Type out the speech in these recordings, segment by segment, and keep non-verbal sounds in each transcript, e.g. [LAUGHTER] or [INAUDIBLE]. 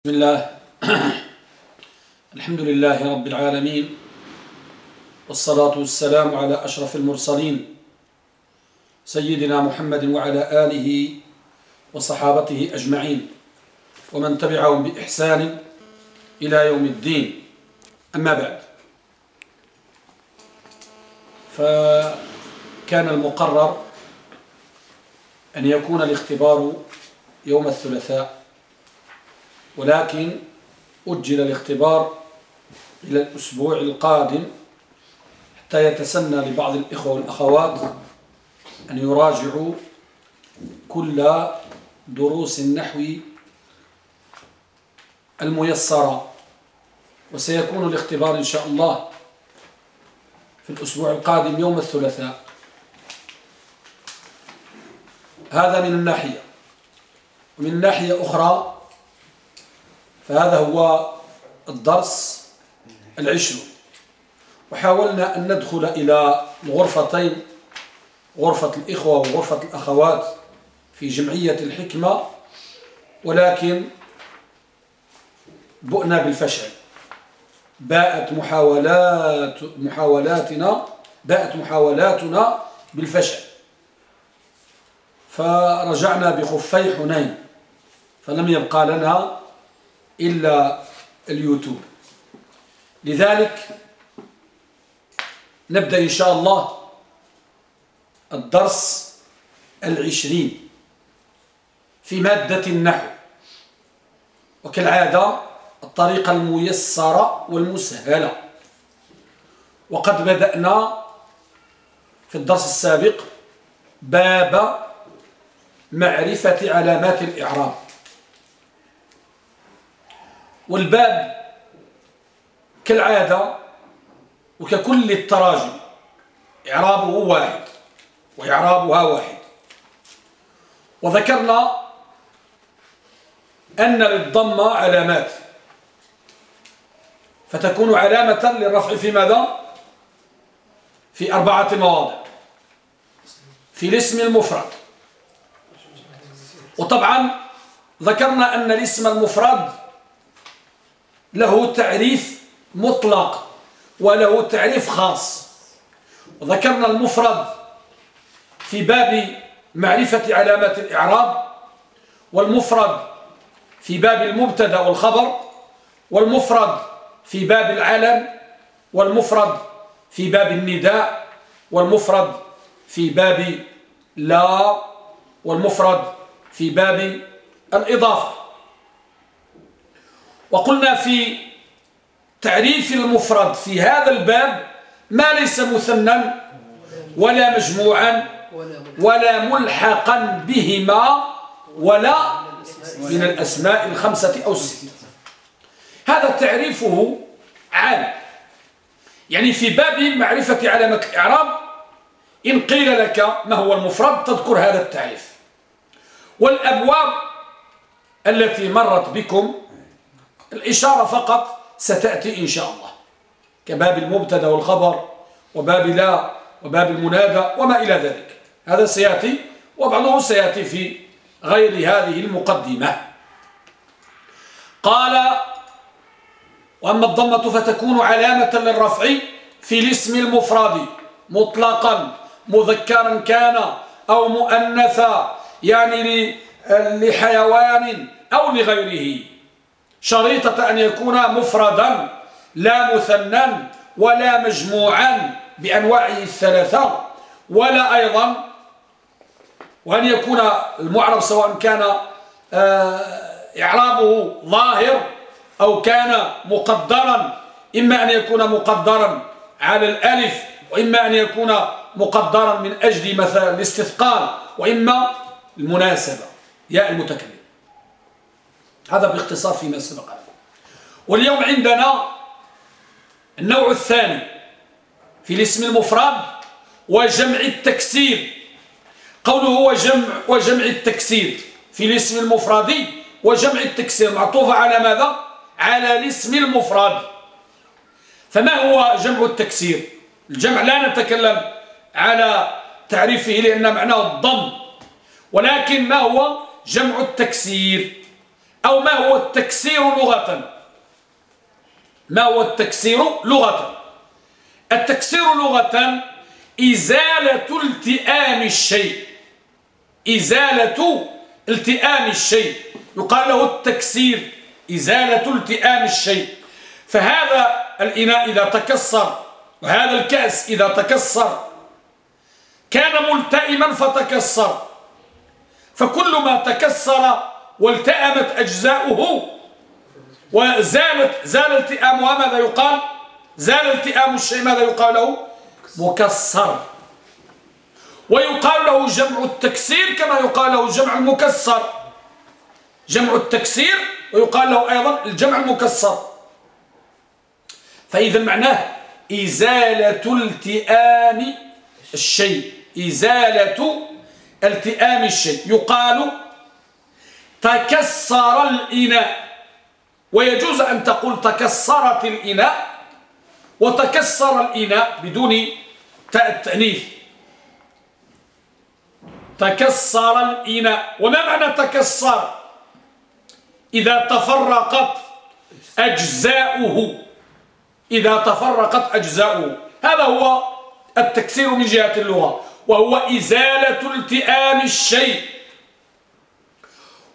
بسم الله. [CLEARS THROAT] الحمد لله رب العالمين والصلاة والسلام على أشرف المرسلين سيدنا محمد وعلى آله وصحابته أجمعين ومن تبعهم بإحسان إلى يوم الدين. أما بعد فكان المقرر أن يكون الاختبار يوم الثلاثاء. ولكن أجل الاختبار إلى الأسبوع القادم حتى يتسنى لبعض الإخوة والأخوات أن يراجعوا كل دروس النحو الميسرة. وسيكون الاختبار إن شاء الله في الأسبوع القادم يوم الثلاثاء. هذا من الناحية. ومن ناحية أخرى فهذا هو الدرس العشرون وحاولنا أن ندخل إلى الغرفتين غرفة الإخوة وغرفة الأخوات في جمعية الحكمة ولكن بؤنا بالفشل. باءت محاولات محاولاتنا باءت محاولاتنا بالفشل. فرجعنا بخفي حنين فلم يبقى لنا إلا اليوتيوب. لذلك نبدأ إن شاء الله الدرس العشرين في مادة النحو وكالعادة الطريقة الميسرة والمسهلة. وقد بدأنا في الدرس السابق باب معرفة علامات الإعراب. والباب كالعادة وككل التراجم. إعرابه واحد وإعرابها واحد. وذكرنا أن للضمة علامات. فتكون علامة للرفع في ماذا؟ في أربعة مواضع. في الاسم المفرد. وطبعا ذكرنا أن الاسم المفرد له تعريف مطلق وله تعريف خاص. وذكرنا المفرد في باب معرفة علامات الإعراب والمفرد في باب المبتدأ والخبر والمفرد في باب العلم والمفرد في باب النداء والمفرد في باب لا والمفرد في باب الإضافة. وقلنا في تعريف المفرد في هذا الباب ما ليس مثنى ولا مجموعا ولا ملحقا بهما ولا من الأسماء الخمسة أو الستة. هذا تعريفه عام. يعني في باب معرفة علامة الإعراب إن قيل لك ما هو المفرد تذكر هذا التعريف. والأبواب التي مرت بكم الإشارة فقط ستأتي إن شاء الله. كباب المبتدأ والخبر وباب لا وباب المنادى وما إلى ذلك. هذا سيأتي وبعضه سيأتي في غير هذه المقدمة. قال وأما الضمة فتكون علامة للرفع في الاسم المفرد مطلقا مذكرا كان أو مؤنثا يعني لحيوان أو لغيره. شريطة أن يكون مفردا لا مثنى ولا مجموعا بأنواعه الثلاثة ولا أيضا وأن يكون المعرب سواء كان آه، إعرابه ظاهر أو كان مقدرا إما أن يكون مقدرا على الألف وإما أن يكون مقدرا من أجل مثلا الاستثقال وإما المناسبة يا المتكلم. هذا باختصار فيما سبق. واليوم عندنا النوع الثاني في الاسم المفرد وجمع التكسير. قوله وجمع, وجمع التكسير في الاسم المفرد وجمع التكسير. معطوفة على ماذا؟ على الاسم المفرد. فما هو جمع التكسير؟ الجمع لا نتكلم على تعريفه لأن معناه الضم. ولكن ما هو جمع التكسير؟ أو ما هو التكسير لغة؟ ما هو التكسير لغة؟ التكسير لغة إزالة التئام الشيء. إزالة التئام الشيء. يقال له التكسير إزالة التئام الشيء. فهذا الإناء إذا تكسر وهذا الكأس إذا تكسر كان ملتئما فتكسر. فكل ما تكسر والتأمت أجزاؤه. وزالت زال التئامها ماذا يقال؟ زال التئام الشيء ماذا يقال له؟ مكسر. ويقال له جمع التكسير كما يقال له جمع المكسر جمع التكسير ويقال له أيضا الجمع المكسر. فإذا معناه إزالة التئام الشيء. إزالة التئام الشيء. يقال تكسر الإناء. ويجوز أن تقول تكسرت الإناء. وتكسر الإناء بدون التأنيث تكسر الإناء. وما معنى تكسر؟ إذا تفرقت أجزاؤه. إذا تفرقت أجزاؤه. هذا هو التكسير من جهة اللغة. وهو إزالة التئام الشيء.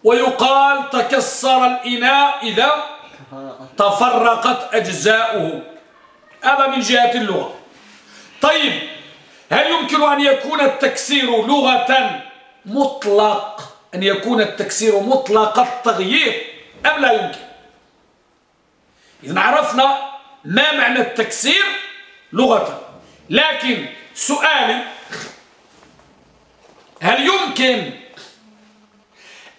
ويقال تكسر الإناء إذا تفرقت أجزاؤه. هذا من جهة اللغة. طيب هل يمكن أن يكون التكسير لغة مطلق؟ أن يكون التكسير مطلق التغيير أم لا يمكن؟ إذن عرفنا ما معنى التكسير لغة. لكن سؤالي هل يمكن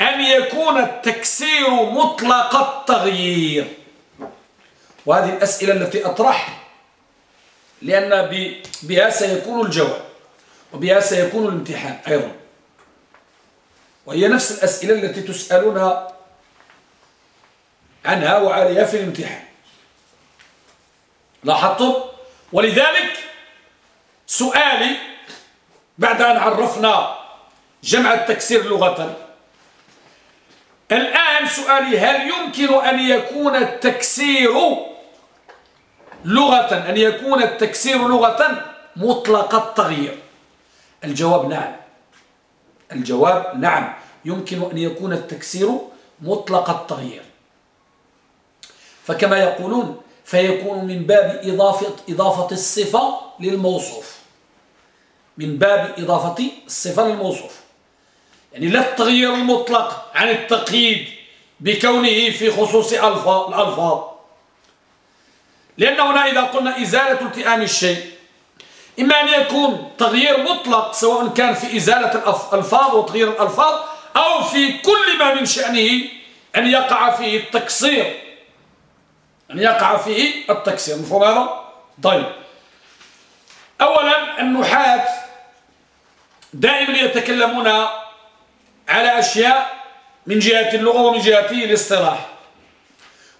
أن يكون التكسير مطلق التغيير؟ وهذه الأسئلة التي أطرح لأن بها سيكون الجواب وبها سيكون الامتحان أيضا. وهي نفس الأسئلة التي تسألونها عنها وعليها في الامتحان. لاحظتم؟ ولذلك سؤالي بعد أن عرفنا جمع التكسير لغة الآن سؤالي هل يمكن أن يكون التكسير لغة؟ أن يكون التكسير لغة مطلق التغيير؟ الجواب نعم. الجواب نعم. يمكن أن يكون التكسير مطلق التغيير. فكما يقولون فيكون من باب إضافة, إضافة الصفة للموصوف. من باب إضافة الصفة للموصوف. يعني لا التغيير المطلق عن التقييد بكونه في خصوص الألفاظ لأن هنا إذا قلنا إزالة التئام الشيء إما أن يكون تغيير مطلق سواء كان في إزالة الألفاظ وتغيير الألفاظ أو في كل ما من شأنه أن يقع فيه التكسير. أن يقع فيه التكسير. مفهوم هذا؟ طيب. أولا النحاة دائما يتكلمون على أشياء من جهة اللغة ومن جهة الاصطلاح.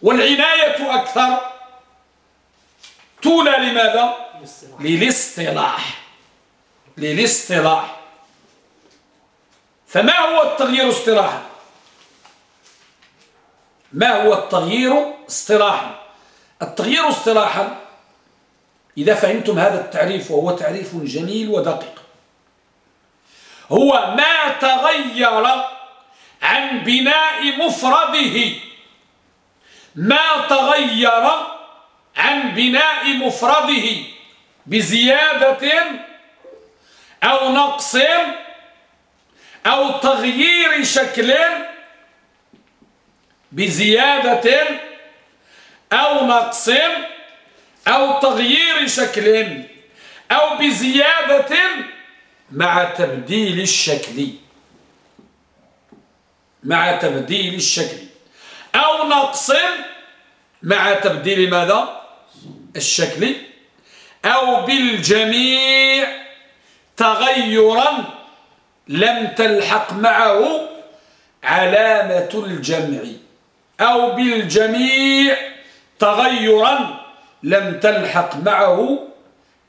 والعناية أكثر تولى لماذا؟ للاصطلاح. للاصطلاح. فما هو التغيير اصطلاحا؟ ما هو التغيير اصطلاحا؟ التغيير اصطلاحا إذا فهمتم هذا التعريف وهو تعريف جميل ودقيق. هو ما تغير عن بناء مفرده. ما تغير عن بناء مفرده بزيادة أو نقص أو تغيير شكل بزيادة أو نقص أو تغيير شكل أو بزيادة مع تبديل الشكل. مع تبديل الشكل. أو نقص مع تبديل ماذا؟ الشكل. أو بالجميع تغيرا لم تلحق معه علامة الجمع. أو بالجميع تغيرا لم تلحق معه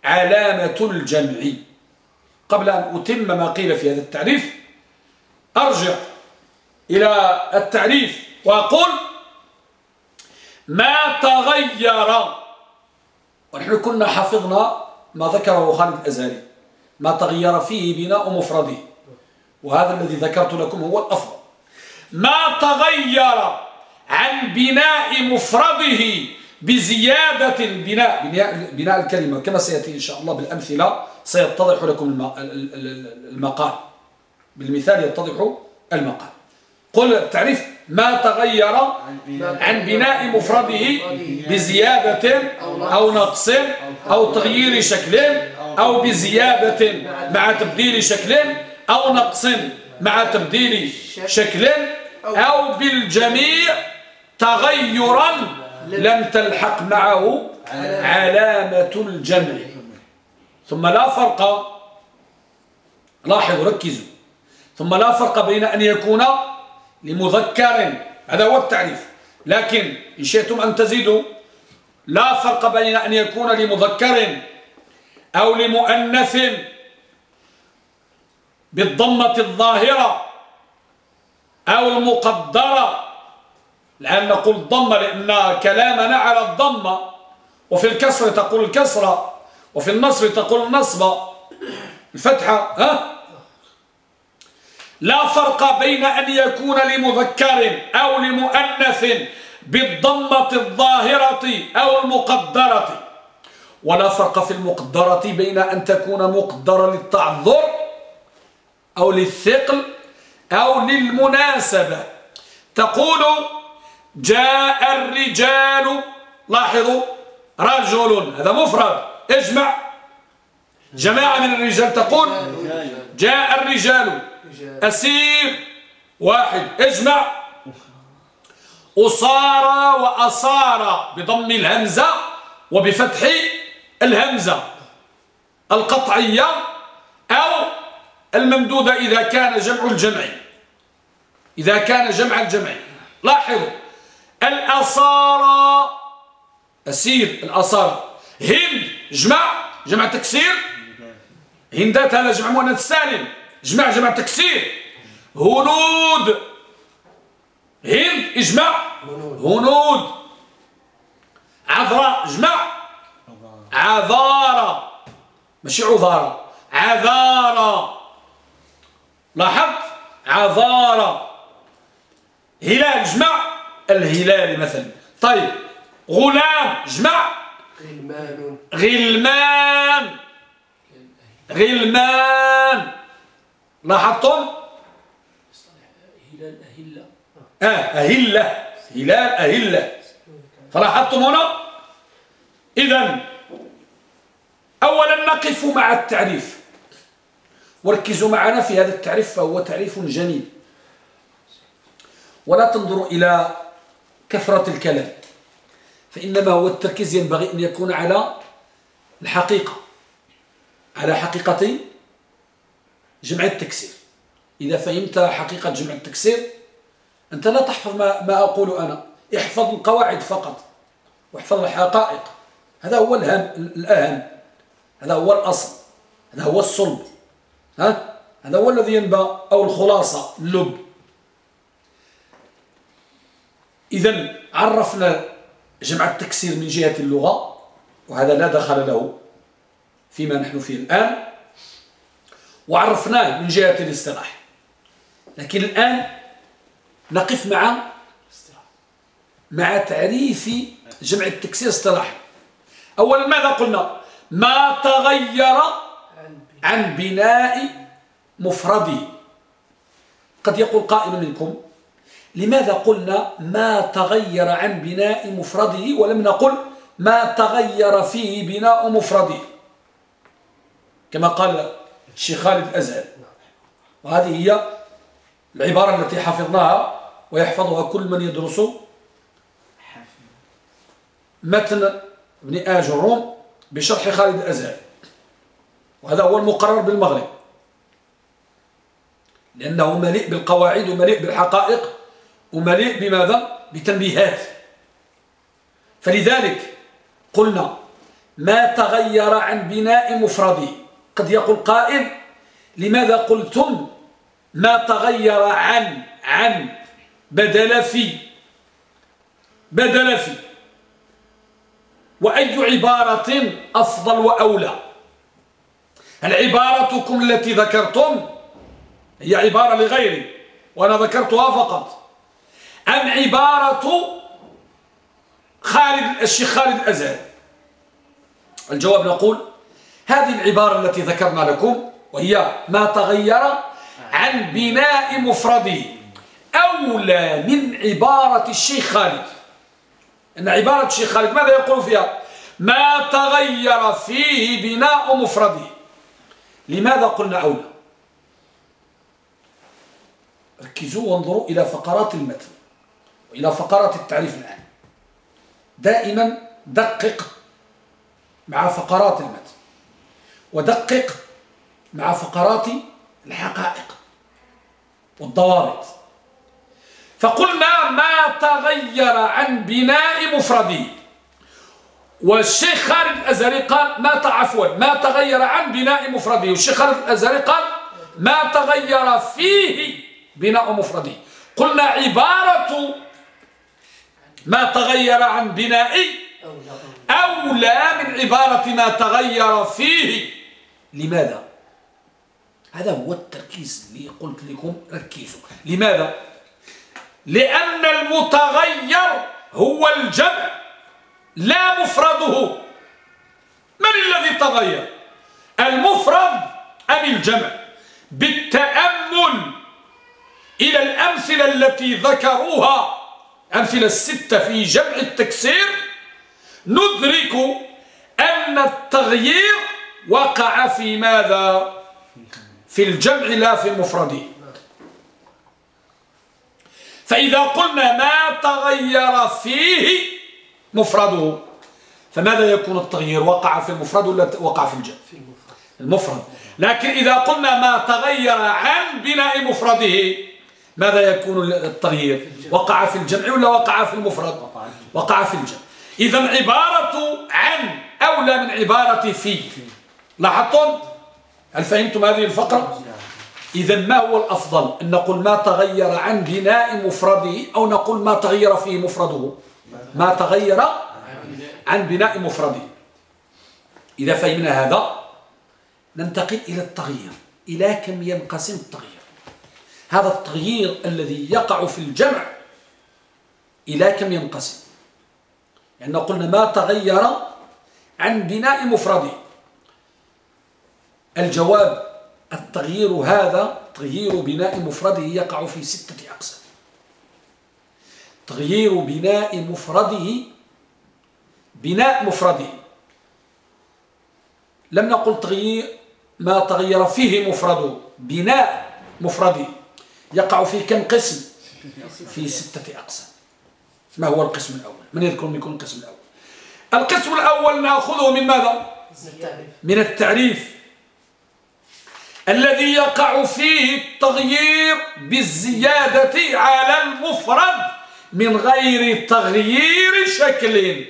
علامة الجمع. قبل أن أتم ما قيل في هذا التعريف أرجع إلى التعريف وأقول ما تغير ونحن كنا حفظنا ما ذكره خالد الأزهري ما تغير فيه بناء مفرده وهذا الذي ذكرت لكم هو الأفضل ما تغير عن بناء مفرده بزيادة البناء بناء, الكلمة كما سيأتي إن شاء الله بالأمثلة. سيتضح لكم المقال. بالمثال يتضح المقال. قل التعريف ما تغير عن بناء مفرده بزيادة أو نقص أو تغيير شكل أو بزيادة مع تبديل شكل أو نقص مع تبديل شكل أو بالجميع تغيرا لم تلحق معه علامة الجمع. ثم لا فرق لاحظوا ركزوا. ثم لا فرق بين أن يكون لمذكر هذا هو التعريف. لكن إن شئتم أن تزيدوا لا فرق بين أن يكون لمذكر أو لمؤنث بالضمة الظاهرة أو المقدرة. لأن نقول الضمة لأن كلامنا على الضمة وفي الكسر تقول الكسرة. وفي النصر تقول النصب الفتحة ها؟ لا فرق بين أن يكون لمذكر أو لمؤنث بالضمة الظاهرة أو المقدرة. ولا فرق في المقدرة بين أن تكون مقدرة للتعذر أو للثقل أو للمناسبة. تقول جاء الرجال لاحظوا رجل هذا مفرد. اجمع جماعة من الرجال. تقول جاء الرجال أسير واحد. اجمع. أصار وأصار بضم الهمزة وبفتح الهمزة. القطعية أو الممدودة إذا كان جمع الجمع. إذا كان جمع الجمع. لاحظوا. الأصارى أسير. الأصارى هند جمع جمع تكسير. هندات هذا جمع مؤنث سالم. جمع جمع تكسير. هنود. هند اجمع. هنود. عذراء جمع عذارة ماشي عذارة عذارة لاحظت؟ عذارة هلال جمع الهلال مثلا. طيب. غلام جمع غلمان. غلمان. غلمان. لاحظتم؟ هلال أهلة. آه أهلة. هلال أهلة. فلاحظتم هنا؟ إذا أولا نقف مع التعريف. وركزوا معنا في هذا التعريف فهو تعريف جميل. ولا تنظروا إلى كثرة الكلام. فإنما هو التركيز ينبغي أن يكون على الحقيقة على حقيقة جمع التكسير. إذا فهمت حقيقة جمع التكسير أنت لا تحفظ ما, ما أقول أنا. احفظ القواعد فقط واحفظ الحقائق. هذا هو الهم الأهم. هذا هو الأصل. هذا هو الصلب. ها؟ هذا هو الذي ينبى أو الخلاصة اللب. إذا عرفنا جمع التكسير من جهة اللغة وهذا لا دخل له فيما نحن فيه الآن. وعرفناه من جهة الاصطلاح. لكن الآن نقف مع مع تعريف جمع التكسير اصطلاحا أولا ماذا قلنا؟ ما تغير عن بناء مفرده. قد يقول قائل منكم لماذا قلنا ما تغير عن بناء مفرده ولم نقل ما تغير فيه بناء مفرده؟ كما قال الشيخ خالد الأزهر. وهذه هي العبارة التي حفظناها ويحفظها كل من يدرس متن ابن آج الروم بشرح خالد الأزهر. وهذا هو المقرر بالمغرب. لأنه مليء بالقواعد ومليء بالحقائق. ومليء بماذا؟ بتنبيهات. فلذلك قلنا ما تغير عن بناء مفرده. قد يقول قائل لماذا قلتم ما تغير عن عن؟ بدل في. بدل في. وأي عبارة أفضل وأولى؟ العبارتكم التي ذكرتم هي عبارة لغيري وأنا ذكرتها فقط. أم عبارة خالد الشيخ خالد الأزهري الجواب نقول هذه العبارة التي ذكرنا لكم وهي ما تغير عن بناء مفرده أولى من عبارة الشيخ خالد. أن عبارة الشيخ خالد ماذا يقول فيها؟ ما تغير فيه بناء مفرده. لماذا قلنا أولى؟ ركزوا وانظروا إلى فقرات المتن. وإلى فقرات التعريف الآن. دائما دقق مع فقرات المتن. ودقق مع فقرات الحقائق والضوابط. فقلنا ما تغير عن بناء مفرده والشيخ خالد الأزهري قال ما عفوا ما تغير عن بناء مفرده والشيخ خالد الأزهري قال ما تغير فيه بناء مفرده قلنا عبارة ما تغير عن بناء أولى من عبارة ما تغير فيه. لماذا؟ هذا هو التركيز اللي قلت لكم ركزوا. لماذا؟ لأن المتغير هو الجمع لا مفرده. من الذي تغير؟ المفرد أم الجمع؟ بالتأمل إلى الأمثلة التي ذكروها أمثلة الستة في جمع التكسير. ندرك أن التغيير وقع في ماذا؟ في الجمع لا في المفرد. فإذا قلنا ما تغير فيه مفرده فماذا يكون التغيير؟ وقع في المفرد ولا وقع في الجمع؟ المفرد. لكن إذا قلنا ما تغير عن بناء مفرده ماذا يكون التغيير؟ وقع في الجمع ولا وقع في المفرد؟ وقع في الجمع. إذا عبارة عن أولى من عبارة في. لاحظتم؟ هل فهمتم هذه الفقرة؟ إذا ما هو الأفضل؟ أن نقول ما تغير عن بناء مفرده أو نقول ما تغير فيه مفرده. ما تغير عن بناء مفرده. إذا فهمنا هذا ننتقل إلى التغيير. إلى كم ينقسم التغيير؟ هذا التغيير الذي يقع في الجمع إلى كم ينقسم؟ لأن يعني قلنا ما تغير عن بناء مفرده الجواب التغيير هذا تغيير بناء مفرده يقع في ستة أقسام. تغيير بناء مفرده بناء مفرده. لم نقل تغيير ما تغير فيه مفرده بناء مفرده. يقع في كم قسم؟ [LAUGHS] في ستة أقسام. ما هو القسم الأول؟ من يذكر يكون القسم الأول. القسم الأول نأخذه من ماذا؟ من التعريف. الذي يقع فيه التغيير بالزيادة على المفرد من غير تغيير شكل.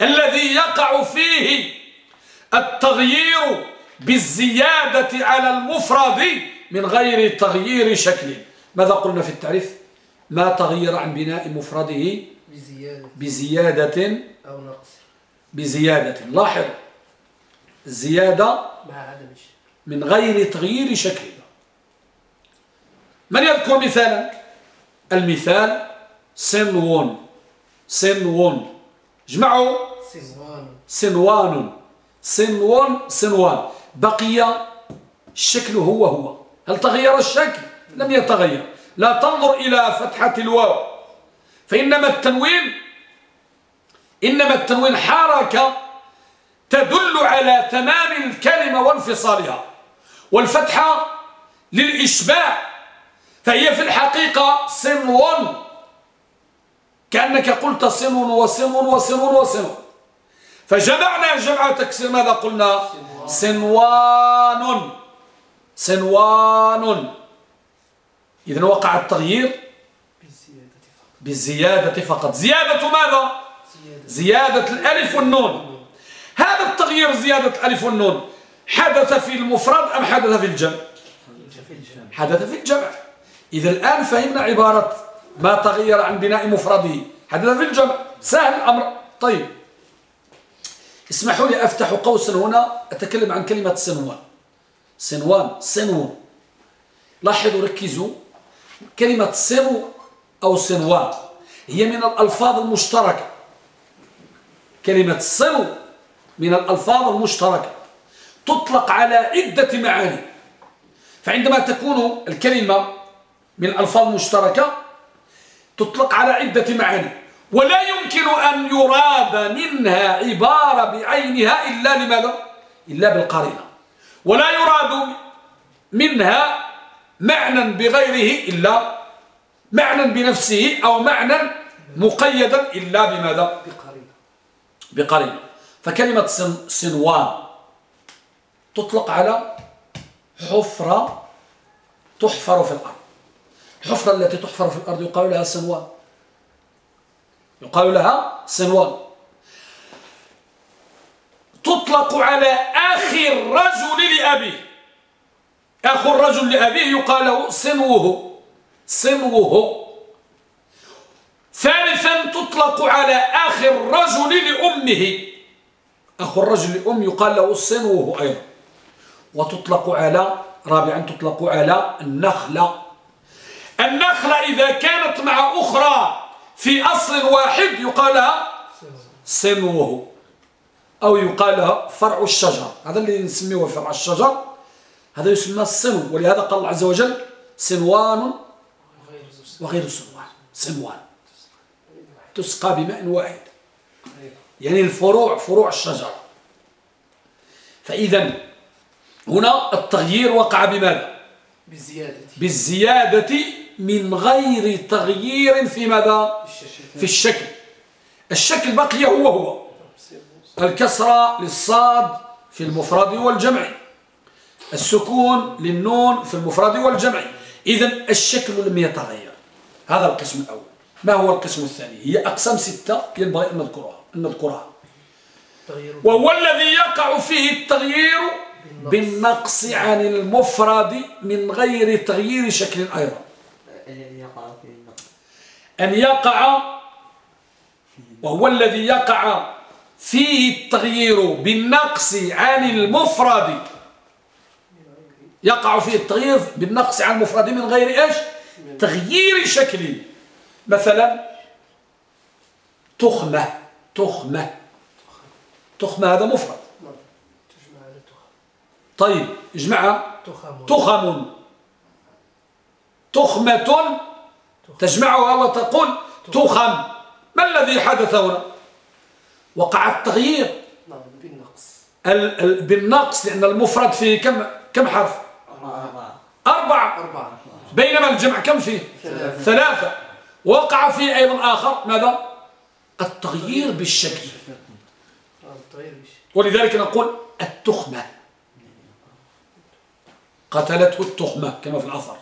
الذي يقع فيه التغيير بالزيادة على المفرد من غير تغيير شكل. ماذا قلنا في التعريف؟ ما تغير عن بناء مفرده بزيادة, بزيادة أو نقص. بزيادة. لاحظ الزيادة مع عدم من غير تغيير شكل. من يذكر مثالا؟ المثال سنوون. سنوون. جمعوا. سنوان. سنوان. سنوان. بقي الشكل هو هو. هل تغير الشكل؟ لم يتغير. لا تنظر إلى فتحة الواو. فإنما التنوين إنما التنوين حركة تدل على تمام الكلمة وانفصالها. والفتحة للإشباع فهي في الحقيقة صنو كأنك قلت صنو وصنو وصنو وصنو فجمعنا جمع تكسير ماذا قلنا؟ صنوان. صنوان. إذن وقع التغيير بالزيادة فقط. زيادة ماذا؟ زيادة الألف والنون. هذا التغيير زيادة الألف والنون حدث في المفرد أم حدث في الجمع؟ حدث في الجمع. إذا الآن فهمنا عبارة ما تغير عن بناء مفرده. حدث في الجمع. سهل الأمر. طيب. اسمحوا لي أفتح قوسا هنا. أتكلم عن كلمة سنوان. سنوان. سنو لاحظوا ركزوا. كلمة سنو أو سنوان هي من الألفاظ المشتركة. كلمة سنو من الألفاظ المشتركة. تطلق على عدة معاني. فعندما تكون الكلمة من الألفاظ المشتركة تطلق على عدة معاني. ولا يمكن أن يراد منها عبارة بعينها إلا لماذا؟ إلا بالقرينة ولا يراد منها معنى بغيره إلا معنى بنفسه أو معنى مقيدا إلا بماذا؟ بقرينة بقرينة فكلمة سنوان تطلق على حفرة تحفر في الأرض. الحفرة التي تحفر في الأرض يقال لها سنوان. يقال لها سنوان. تطلق على أخي الرجل لأبيه. أخو الرجل لأبيه يقال له سنوه سنوه ثالثا تطلق على أخي الرجل لأمه. أخو الرجل لأم يقال له سنوه أيضا. وتطلق على رابعا تطلق على النخلة. النخلة إذا كانت مع أخرى في أصل واحد يقال لها سنوه أو يقال لها فرع الشجر. هذا اللي نسميه فرع الشجر. هذا يسمى السنو ولهذا قال الله عز وجل سنوان وغير سنوان سنوان تسقى بماء واحد. يعني الفروع فروع الشجر. فإذا هنا التغيير وقع بماذا؟ بالزيادة بالزيادة من غير تغيير في ماذا؟ في الشكل. الشكل بقي هو هو. الكسرة للصاد في المفرد والجمع. السكون للنون في المفرد والجمع. إذا الشكل لم يتغير. هذا القسم الأول. ما هو القسم الثاني؟ هي أقسام ستة ينبغي أن نذكرها, أن نذكرها. وهو الذي يقع فيه التغيير بالنقص. عن المفرد من غير تغيير شكل أيضا. أن يقع وهو الذي يقع فيه التغيير بالنقص عن المفرد يقع فيه التغيير بالنقص عن المفرد من غير إيش؟ تغيير شكل. مثلا تخمة تخمة. تخمة هذا مفرد. طيب اجمعها تخم. تخمة تجمعها وتقول تخم. ما الذي حدث هنا؟ وقع التغيير. نعم، بالنقص. بالنقص لأن المفرد فيه كم كم حرف؟ أربعة. أربعة. بينما الجمع كم فيه؟ ثلاثة, ثلاثة. وقع فيه أيضا آخر. ماذا؟ التغيير بالشكل. ولذلك نقول التخمة. قتلته التخمة كما في الأثر.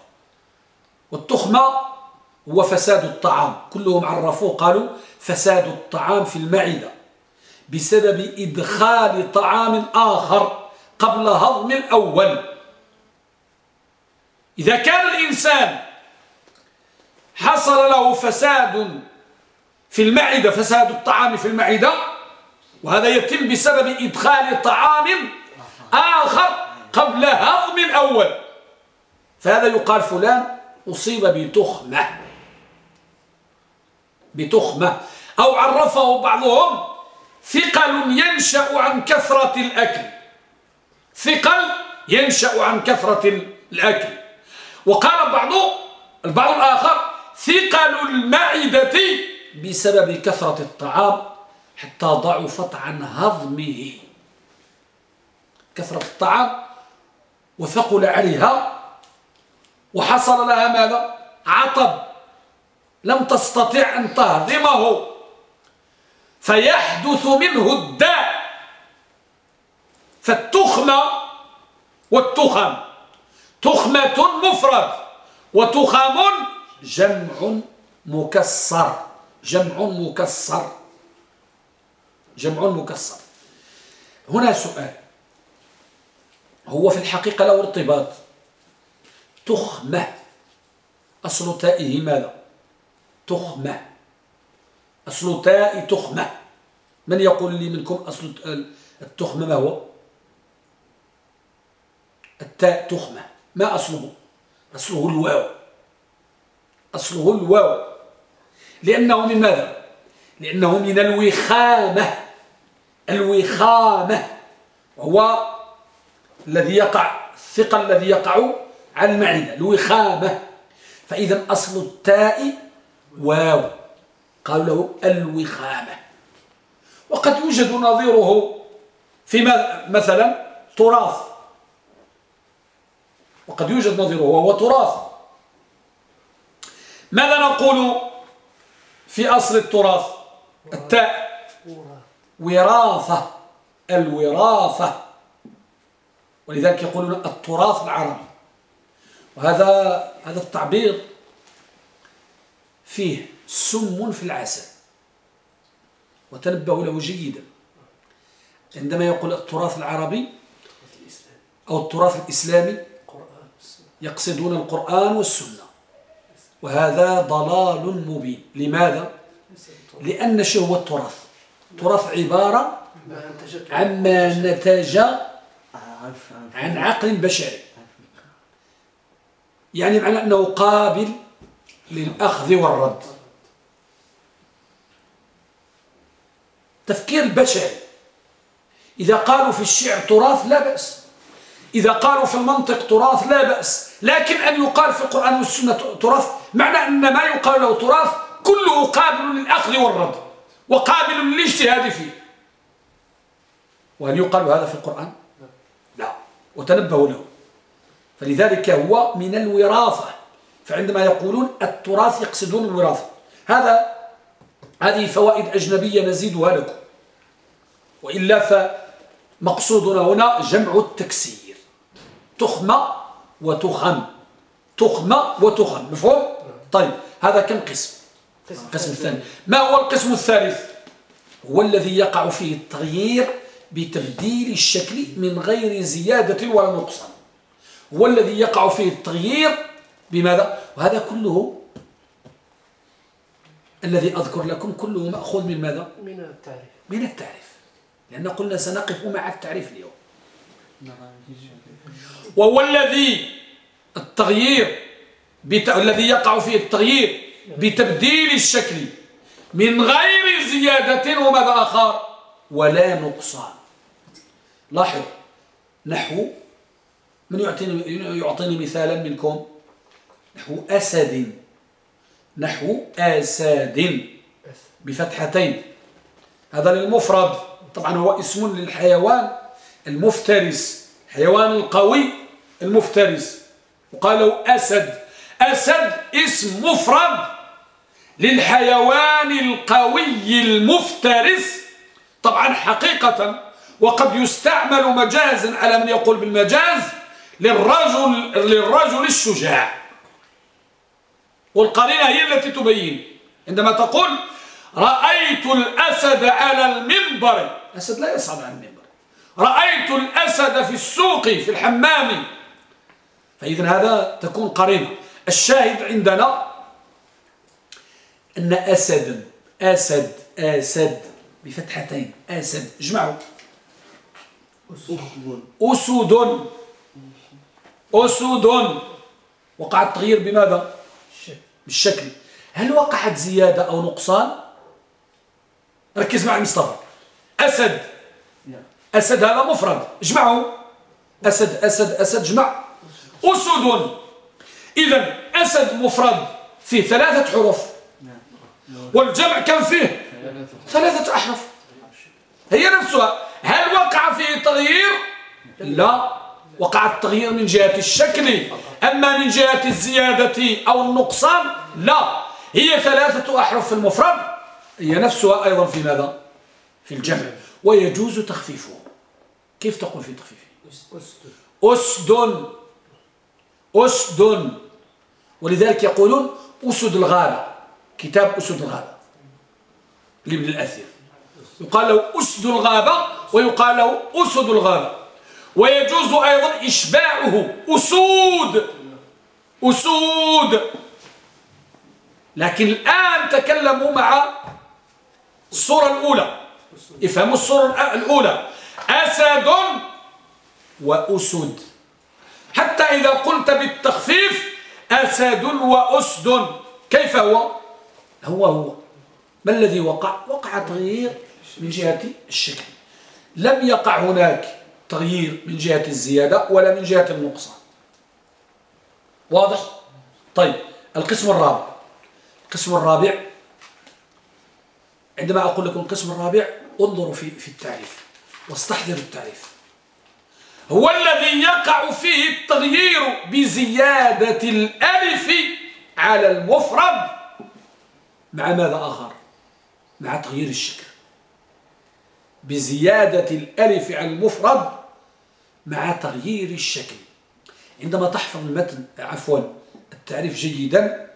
والتخمة هو فساد الطعام. كلهم عرفوه. قالوا فساد الطعام في المعدة بسبب إدخال طعام آخر قبل هضم الأول. إذا كان الإنسان حصل له فساد في المعدة فساد الطعام في المعدة وهذا يتم بسبب إدخال طعام آخر قبل هضم الأول فهذا يقال فلان أصيب بتخمة. بتخمة. أو عرفه بعضهم ثقل ينشأ عن كثرة الأكل. ثقل ينشأ عن كثرة الأكل. وقال بعض البعض الآخر ثقل المعدة بسبب كثرة الطعام حتى ضعفت عن هضمه. كثرة الطعام وثقل عليها. وحصل لها ماذا؟ عطب. لم تستطع أن تهضمه. فيحدث منه الداء. فالتخمة والتخم. تخمة مفرد وتخم جمع مكسر جمع مكسر جمع مكسر. هنا سؤال. هو في الحقيقة له ارتباط. تخمة. أصل تائه ماذا تخمة. أصل تاء تخمة. من يقول لي منكم أصل التخمة ما هو؟ التاء تخمة. ما أصله؟ أصله الواو. أصله الواو. لأنه من ماذا؟ لأنه من الوخامة. الوخامة هو الذي يقع الثقل الذي يقع على المعدة الوخامة. فإذا أصل التاء واو. قالوا له الوخامة. وقد يوجد نظيره في مثلا تراث. وقد يوجد نظيره وهو تراث. ماذا نقول في أصل التراث؟ التاء. وراثة. الوراثة. ولذلك يقولون التراث العربي. وهذا هذا التعبير فيه سم في العسل. وتنبهوا له جيدا. عندما يقول التراث العربي أو التراث الإسلامي يقصدون القرآن والسنة. وهذا ضلال مبين. لماذا؟ لأن شو هو التراث. التراث عبارة عما نتج عن عقل بشري. يعني معنى أنه قابل للأخذ والرد. تفكير البشري إذا قالوا في الشعر تراث لا بأس. إذا قالوا في المنطق تراث لا بأس لكن أن يقال في القرآن والسنة تراث معنى أن ما يقال له تراث كله قابل للأخذ والرد وقابل للاجتهاد فيه. وهل يقال هذا في القرآن؟ لا وتنبهوا له. فلذلك هو من الوراثة فعندما يقولون التراث يقصدون الوراثة. هذا هذه فوائد أجنبية نزيدها لكم. وإلا فمقصودنا هنا جمع التكسير. تخمة وتخم. تخمة وتخم. مفهوم؟ طيب هذا كم قسم؟ القسم الثاني ما هو القسم الثالث؟ هو الذي يقع فيه التغيير بتبديل الشكل من غير زيادة ولا نقصان. هو الذي يقع فيه التغيير بماذا؟ وهذا كله الذي أذكر لكم كله مأخوذ من ماذا؟ من التعريف. من التعريف. لأن قلنا سنقف مع التعريف اليوم. وهو الذي التغيير بت... الذي يقع فيه التغيير بتبديل الشكل من غير زيادة وماذا آخر ولا نقصان. لاحظ نحو من يعطيني, يعطيني مثالا منكم؟ نحو أسد. نحو أسد. بفتحتين. هذا للمفرد. طبعا هو اسم للحيوان المفترس حيوان القوي. المفترس. وقالوا أسد. أسد اسم مفرد للحيوان القوي المفترس. طبعا حقيقة وقد يستعمل مجازا على من يقول بالمجاز للرجل, للرجل الشجاع. والقرينة هي التي تبين. عندما تقول رأيت الأسد على المنبر الأسد لا يصعد على المنبر. رأيت الأسد في السوق في الحمام. فإذا هذا تكون قرينة. الشاهد عندنا أن أسد أسد أسد بفتحتين. أسد. اجمعوا. أسود. أسود. وقع التغيير بماذا؟ بالشكل. هل وقعت زيادة أو نقصان؟ ركز مع مصطفى. أسد. أسد هذا مفرد. اجمعوا. أسد أسد أسد. جمع أسد. إذا أسد مفرد فيه ثلاثة حروف. والجمع كم فيه؟ ثلاثة أحرف. هي نفسها. هل وقع فيه تغيير؟ لا. وقع التغيير من جهة الشكل. أما من جهة الزيادة أو النقصان؟ لا. هي ثلاثة أحرف في المفرد. هي نفسها أيضا في ماذا؟ في الجمع. ويجوز تخفيفه. كيف تقول في تخفيفه؟ أسد. أسد ولذلك يقولون أسد الغابة. كتاب أسد الغابة. لابن الأثير. يقال له أسد الغابة ويقال له أسد الغابة. ويجوز أيضا إشباعه. أسود. أسود. لكن الآن تكلموا مع الصورة الأولى. افهموا الصورة الأولى. أسد وأسد حتى إذا قلت بالتخفيف أسد وأسد. كيف هو؟ هو هو. ما الذي وقع؟ وقع تغيير من جهة الشكل. لم يقع هناك تغيير من جهة الزيادة ولا من جهة النقصان. واضح؟ طيب القسم الرابع. القسم الرابع عندما أقول لكم القسم الرابع انظروا في في التعريف واستحضروا التعريف. هو الذي يقع فيه التغيير بزيادة الألف على المفرد مع ماذا آخر؟ مع تغيير الشكل. بزيادة الألف على المفرد مع تغيير الشكل. عندما تحفظ المتن عفوا التعريف جيدا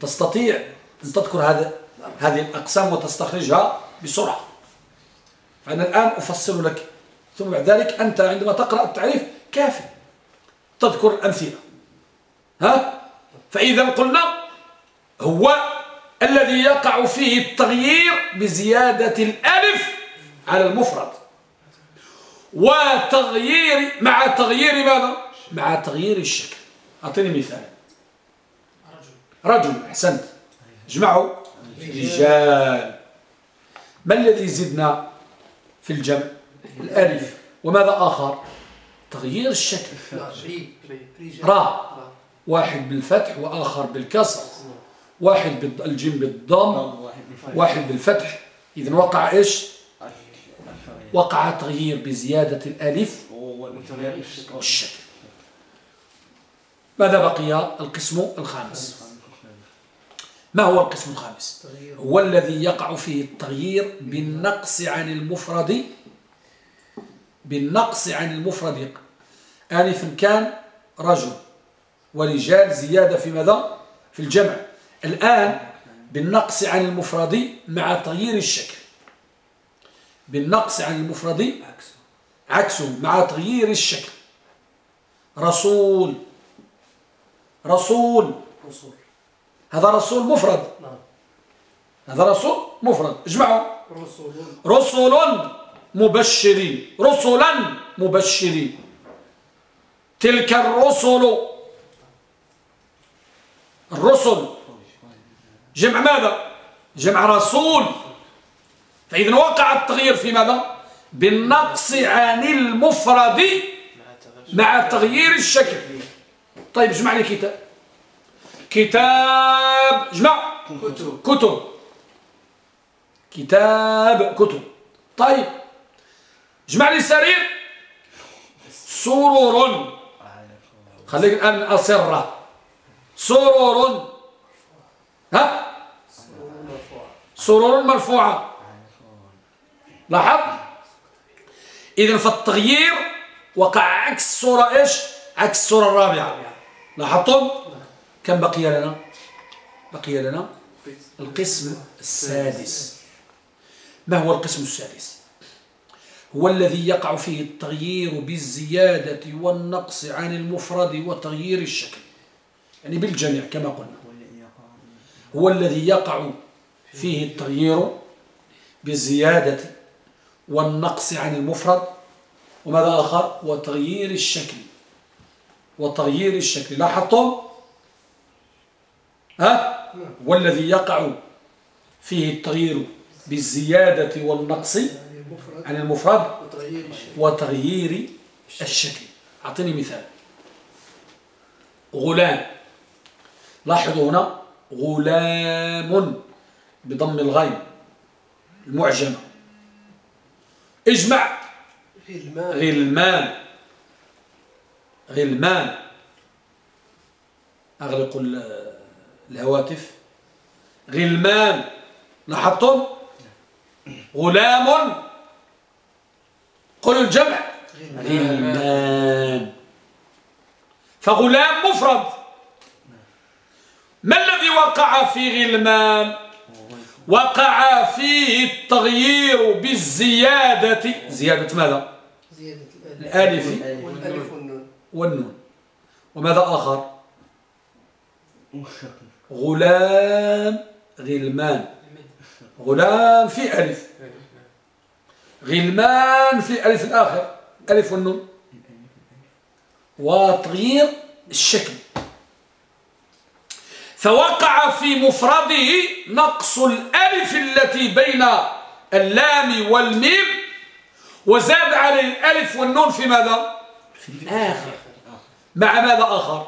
تستطيع أن تذكر هذا هذه الأقسام وتستخرجها بسرعة. فأنا الآن أفصل لك ثم بعد ذلك أنت عندما تقرأ التعريف كافي. تذكر الأمثلة. ها؟ فإذا قلنا هو الذي يقع فيه التغيير بزيادة الألف على المفرد. وتغيير مع تغيير ماذا؟ مع تغيير الشكل. أعطيني مثال. رجل. أحسنت. اجمعوا. رجال. ما الذي زدنا في الجمع؟ الألف. وماذا آخر؟ تغيير الشكل. را. واحد بالفتح وآخر بالكسر. واحد بالجيم بالضم. واحد بالفتح. إذن وقع إيش؟ وقع تغيير بزيادة الألف. والشكل. ماذا بقي؟ القسم الخامس. ما هو القسم الخامس؟ هو الذي يقع فيه التغيير بالنقص عن المفرد بالنقص عن المفرد آنفا كان رجل ورجال زيادة في ماذا؟ في الجمع. الآن بالنقص عن المفرد مع تغيير الشكل. بالنقص عن المفرد عكسه. مع تغيير الشكل. رسول. رسول. هذا رسول مفرد. نعم. هذا رسول مفرد. اجمعوا. رسول. مبشرين رسلا مبشرين تلك الرسل الرسل. جمع ماذا؟ جمع رسول. فإذا وقع التغيير في ماذا؟ بالنقص عن المفرد مع تغيير الشكل. طيب اجمع لي كتاب. كتاب اجمع كتب. كتب. كتاب كتب. طيب. اجمع لي سرير. سرور. خليك الآن أسرة سرور. ها؟ سرور مرفوعة لاحظ؟ إذا فالتغيير وقع عكس الصورة إيش؟ عكس الصورة الرابعة. لاحظتم؟ كم بقي لنا؟ بقي لنا القسم السادس. ما هو القسم السادس؟ هو الذي يقع فيه التغيير بالزيادة والنقص عن المفرد وتغيير الشكل. يعني بالجميع كما قلنا. هو الذي يقع فيه التغيير بالزيادة والنقص عن المفرد وماذا آخر؟ وتغيير الشكل. وتغيير الشكل. لاحظتم ها؟ والذي يقع فيه التغيير بالزيادة والنقص عن المفرد وتغيير الشكل. أعطيني مثال. غلام. لاحظوا هنا غلام بضم الغين. المعجمة. اجمع. غلمان غلمان أغلق الهواتف. غلمان لاحظتم؟ غلام. قل الجمع. غلمان فغلام مفرد. ما الذي وقع في غلمان وقع فيه التغيير بالزيادة. زيادة ماذا؟ زيادة الألف والنون. وماذا آخر؟ غلام غلمان. غلام في ألف. غلمان في ألف الآخر ألف والنون وتغيير الشكل فوقع في مفرده نقص الألف التي بين اللام والميم وزاد عليه الألف والنون في ماذا؟ في الآخر مع ماذا آخر؟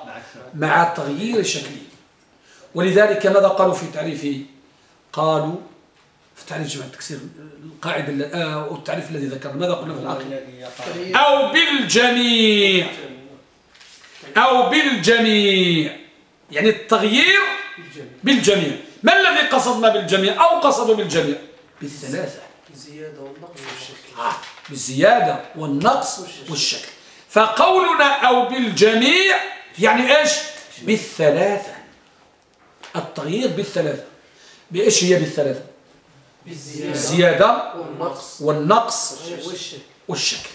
مع تغيير شكله ولذلك ماذا قالوا في تعريفه؟ قالوا في تعريف جمع التكسير القاعدة آه التعريف الذي ذكرنا. ماذا قلنا في العقل؟ أو بالجميع. أو بالجميع. يعني التغيير بالجميع. ما الذي قصدنا بالجميع؟ أو قصدوا بالجميع؟ بالثلاثة. بالزيادة والنقص والشكل. آه بالزيادة والنقص والشكل. فقولنا أو بالجميع يعني إيش؟ بالثلاثة. التغيير بالثلاثة. بإيش هي بالثلاثة؟ بالزيادة والنقص, والنقص والشكل.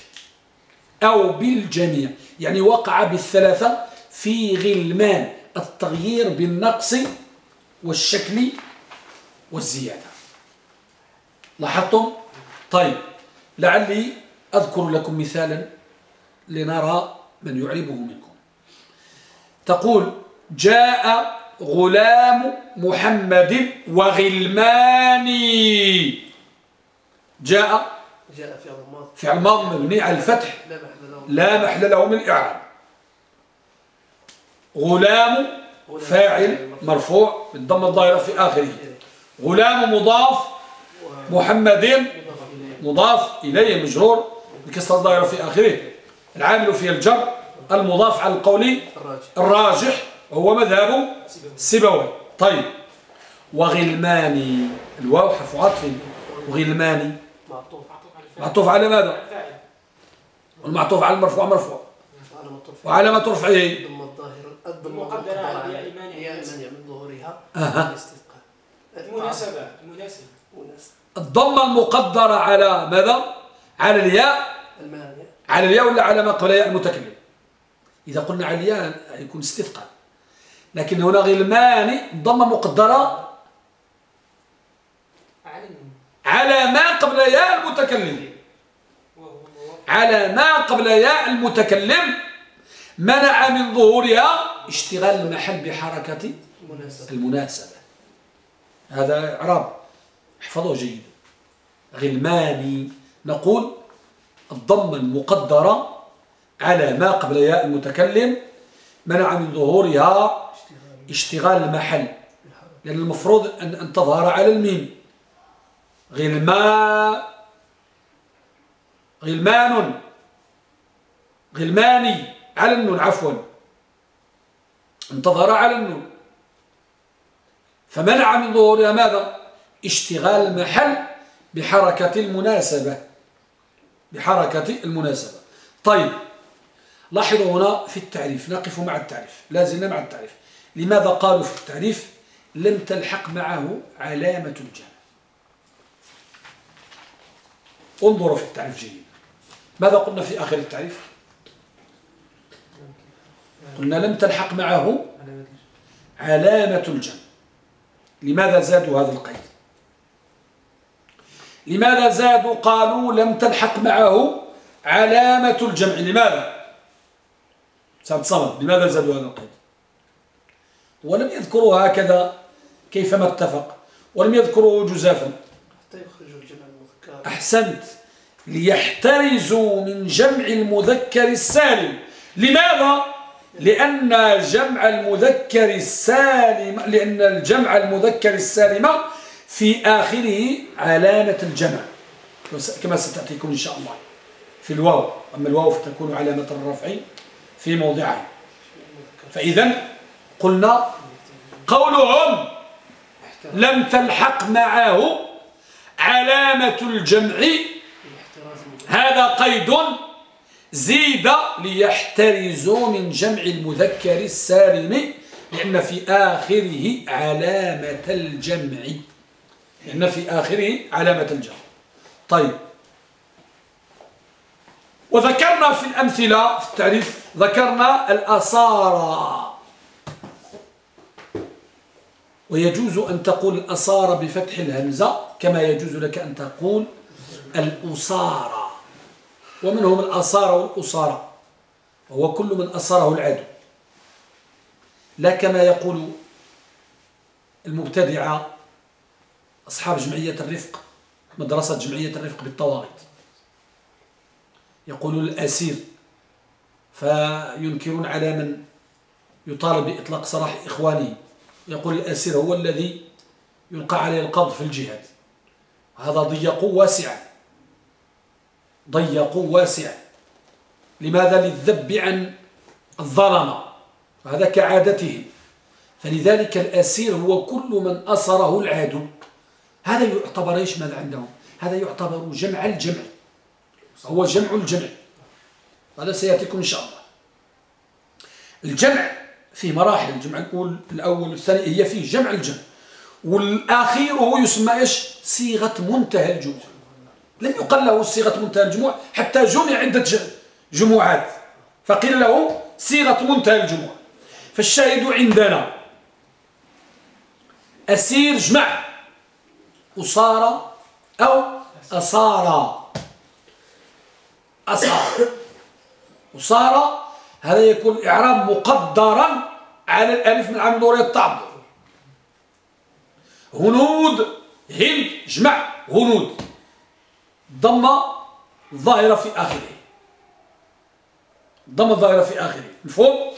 أو بالجميع. يعني وقع بالثلاثة في غلمان التغيير بالنقص والشكل والزيادة. لاحظتم؟ طيب لعلي أذكر لكم مثالا لنرى من يعربه منكم. تقول جاء غلام محمد وغلماني جاء جاء فعل ماض مبني على الفتح. لا محل له. من الإعراب. غلام فاعل مرفوع. بالضم الظاهرة في آخره. غلام مضاف محمد مضاف إليه مجرور بكسر الظاهرة في آخره. العامل في الجر المضاف على القول الراجح. وهو مذهب سبوي طيب. وغلماني الواو حرف عطف. وغلماني معطوف على ماذا؟ المعطوف على المرفوع مرفوع وعلامة رفعه المقدرة على الياء إيمانية من ظهورها الاستثقال المناسبة المناسبة الضمة المقدرة على ماذا؟ على الياء. على الياء ولا على ما قبل ياء المتكلم؟ إذا قلنا على الياء يكون استثقال لكن هنا غلمان الضمة مقدرة. على ما قبل ياء المتكلم. على ما قبل ياء المتكلم. منع من ظهورها اشتغال المحل بحركة المناسبة. هذا إعراب. احفظه جيدا غلماني نقول الضمة المقدرة على ما قبل ياء المتكلم. منع من ظهورها اشتغال المحل. لأن المفروض أن تظهر على الميم. غلما غلمان غلماني على النون عفوا. انتظر على النون. فمنع من ظهورها ماذا؟ اشتغال المحل بحركة المناسبة. بحركة المناسبة. طيب لاحظوا هنا في التعريف. نقف مع التعريف. لازلنا مع التعريف. لماذا قالوا في التعريف لم تلحق معه علامة الجمع انظروا في التعريف جيدا. ماذا قلنا في آخر التعريف؟ قلنا لم تلحق معه علامة الجمع لماذا زادوا هذا القيد؟ لماذا زادوا قالوا لم تلحق معه علامة الجمع؟ لماذا؟ سعد صمد لماذا زادوا هذا القيد؟ ولم يذكروا هكذا كيفما اتفق ولم يذكروا جزافا. أحسنت. ليحترزوا من جمع المذكر السالم. لماذا؟ لأن جمع المذكر السالم لأن الجمع المذكر السالم في آخره علامة الجمع. كما ستأتيكم إن شاء الله. في الواو. أما الواو فتكون علامة الرفع في موضعين. فإذا قلنا قولهم لم تلحق معه علامة الجمع. هذا قيد زيد ليحترزوا من جمع المذكر السالم لأن في آخره علامة الجمع. لأن في آخره علامة الجمع. طيب. وذكرنا في الأمثلة في التعريف ذكرنا الأصارى ويجوز أن تقول الأصارى بفتح الهمزة كما يجوز لك أن تقول الأصارى ومن هم الأصارى والأصارى هو كل من أصاره العدو. لا كما يقول المبتدعة أصحاب جمعية الرفق مدرسة جمعية الرفق بالطواغيت. يقولون الأسير فينكرون على من يطالب بإطلاق سراح إخوانه. يقول الأسير هو الذي يلقى عليه القبض في الجهاد. هذا ضيقوا واسعا ضيقوا واسعا لماذا؟ للذب عن الظلمة وهذا كعادتهم فلذلك الأسير هو كل من أسره العدو. هذا يعتبر إيش ماذا عندهم؟ هذا يعتبر جمع الجمع. هو جمع الجمع. هذا سيأتيكم إن شاء الله. الجمع في مراحل الجمع الأول الأول والثاني هي فيه جمع الجمع. والأخير هو يسمى إيش؟ صيغة منتهى الجموع. لم يقل له صيغة منتهى الجموع حتى جمع عدة جموعات. فقيل له صيغة منتهى الجموع. فالشاهد عندنا أسير جمع أصار أو أصار أصار أصار هذا يكون إعراب مقدرا على الألف من عام دوري التعبد هنود هند جمع هنود. ضمة ظاهرة في آخره. ضمة ظاهرة في آخره. مفهوم؟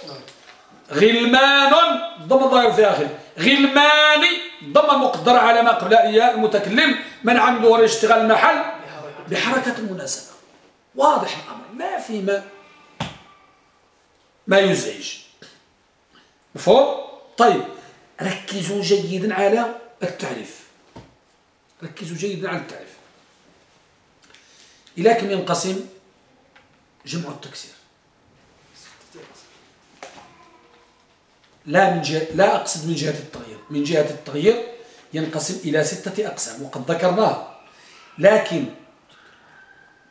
غلمان ضمة ظاهرة في آخره. غلماني ضمة مقدرة على ما قبل إياه المتكلم من عمد ورا اشتغال المحل بحركة المناسبة واضح الأمر. ما في ما ما يزعج مفهوم؟ طيب ركزوا جيدا على التعريف. ركزوا جيدا على التعريف. إلى كم ينقسم جمع التكسير؟ لا من جهة لا أقصد من جهة التغيير. من جهة التغيير ينقسم إلى ستة أقسام وقد ذكرناها. لكن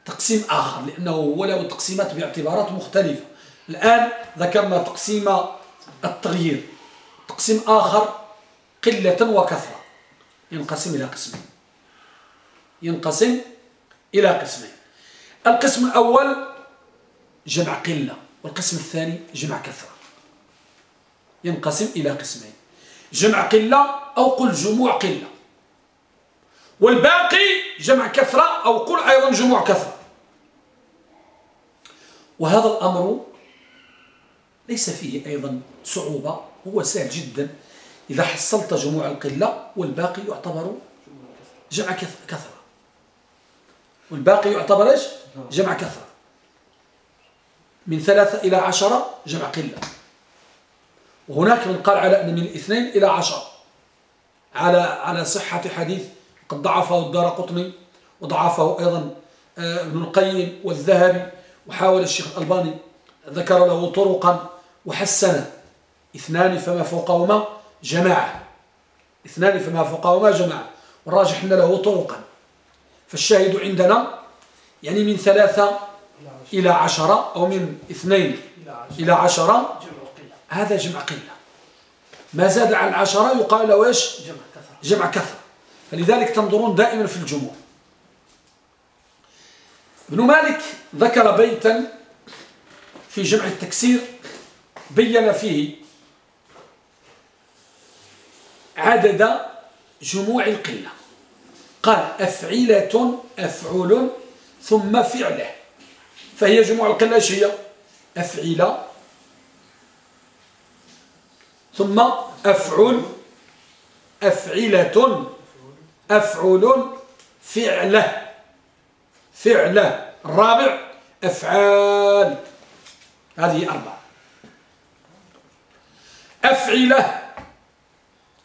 تقسيم آخر لأنه هو له تقسيمات باعتبارات مختلفة. الآن ذكرنا تقسيم التغيير. تقسيم آخر قلة وكثرة. ينقسم إلى قسمين. ينقسم إلى قسمين. القسم الأول جمع قلة والقسم الثاني جمع كثرة. ينقسم إلى قسمين. جمع قلة أو قل جموع قلة. والباقي جمع كثرة أو قل أيضا جموع كثرة. وهذا الأمر ليس فيه أيضا صعوبة هو سهل جدا. إذا حصلت جموع القلة والباقي يعتبر جمع كثرة. والباقي يعتبر إيش؟ جمع كثرة. من ثلاثة إلى عشرة جمع قلة. وهناك من قال على أن من اثنين إلى عشرة. على على صحة حديث قد ضعفه الدار قطني وضعفه أيضا آه، ابن القيم والذهبي. وحاول الشيخ الألباني ذكر له طرقا وحسن. اثنان فما فوقهما جماعة. اثنان فما فوقهما جماعة. والراجح أن له طرقا. فالشاهد عندنا يعني من ثلاثة إلى عشرة أو من اثنين إلى عشرة. هذا جمع قلة. ما زاد عن عشرة يقال له إيش؟ جمع كثرة. فلذلك تنظرون دائما في الجموع. ابن مالك ذكر بيتا في جمع التكسير. بين فيه عدد جموع القلة. قال أفعلة أفعل ثم فعله. فهي جموع القلة هي؟ أفعلة ثم أفعل أفعلة أفعل فعلة. فعلة الرابع أفعال. هذه أربعة. أفعلة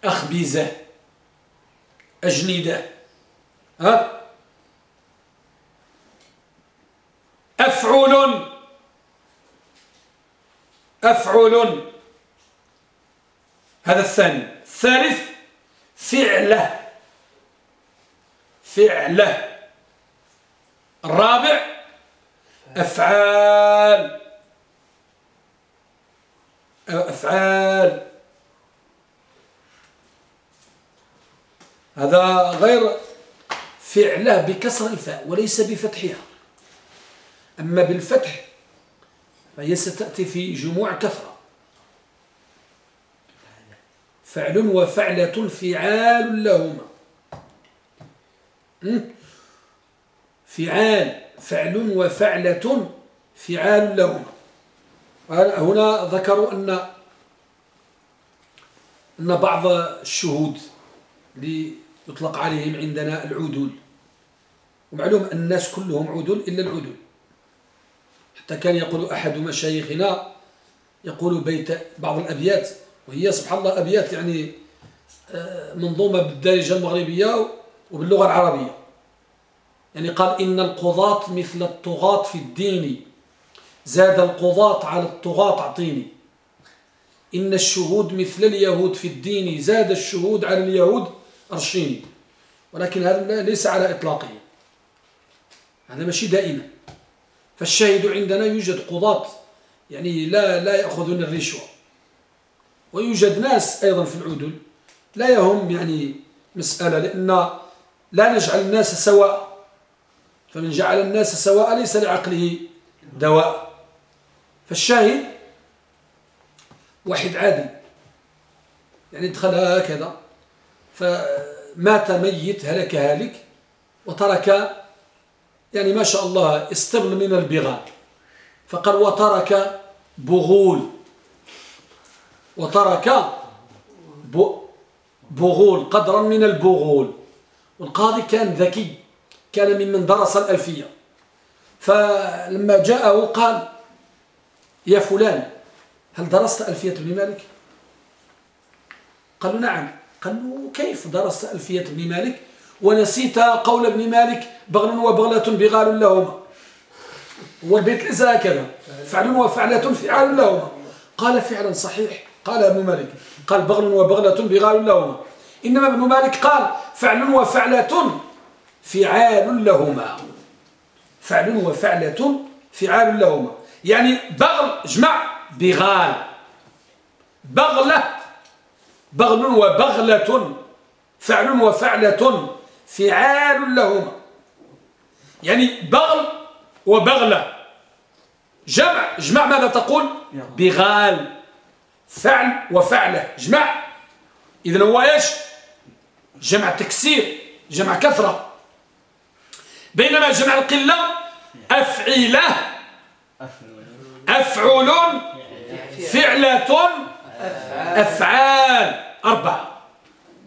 أخبزة أجندة ها؟ أفعل أفعل. هذا الثاني. الثالث فعلة. فعلة. الرابع أفعال. أفعال. هذا غير فعله بكسر الفاء وليس بفتحها. أما بالفتح فهي ستأتي في جموع كثرة. فعل وفعلة فعال لهما. فعال فعل وفعلة فعال لهما. هنا ذكروا أن أن بعض الشهود اللي يطلق عليهم عندنا العدول. ومعلوم الناس كلهم عدول إلا العدول. حتى كان يقول أحد مشايخنا يقول بيت بعض الأبيات وهي سبحان الله أبيات يعني آه، منظومة بالدارجة المغربية وباللغة العربية. يعني قال إن القضاة مثل الطغاة في الدين. زاد القضاة على الطغاة أعطيني إن الشهود مثل اليهود في الدين زاد الشهود على اليهود أرشيني. ولكن هذا ليس على إطلاقه. هذا ماشي دائما. فالشاهد عندنا يوجد قضاة يعني لا لا يأخذون الرشوة. ويوجد ناس أيضا في العدل لا يهم يعني مسألة لأن لا نجعل الناس سواء. فمن جعل الناس سواء ليس لعقله دواء. فالشاهد واحد عادي. يعني دخل هكذا فمات ميت هلك هالك وترك يعني ما شاء الله استبل من البغال فقال وترك بغول. وترك بغول قدرا من البغول. والقاضي كان ذكي كان ممن درس الألفية. فلما جاءه قال يا فلان هل درست ألفية ابن مالك؟ قالوا نعم. قالوا كيف درست ألفية ابن مالك؟ ونسيت قول ابن مالك بغل وبغلة بغال لهما. والبيت ليس هكذا. فعل وفعلة فعال لهما. قال فعلا صحيح. قال ابن مالك. قال بغل وبغلة بغال لهما. إنما ابن مالك قال فعل وفعلة فعال لهما. فعل وفعلة فعال لهما. يعني بغل جمع بغال. بغلة بغل وبغلة فعل وفعلة فعال لهما. يعني بغل وبغلة. جمع جمع ماذا تقول؟ بغال. فعل وفعلة. جمع. إذن هو إيش؟ جمع تكسير جمع كثرة. بينما جمع القلة أفعلة. أفعل فعلة أفعال. أربعة.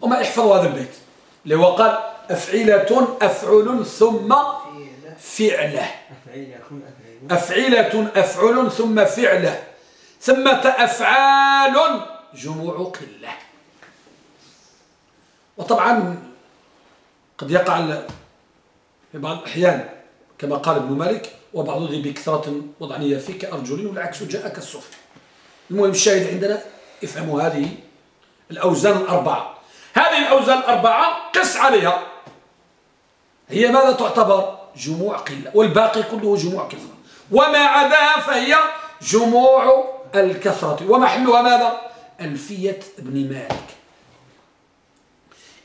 وما احفظوا هذا البيت. اللي هو قال أفعلة أفعل ثم فعلة. أفعلة أفعل ثم فعلة. ثم أفعال جموع قلة. وطبعا قد يقع في بعض الأحيان كما قال ابن مالك وبعض ذي بكثرة وضعنية فيك أرجل والعكس جاء كالصفر المهم الشاهد عندنا افهموا هذه الأوزان الأربعة. هذه الأوزان الأربعة قس عليها. هي ماذا تعتبر؟ جموع قلة والباقي كله جموع كثرة. وما عداها فهي جموع الكثرة. ومحلها ماذا؟ ألفية ابن مالك.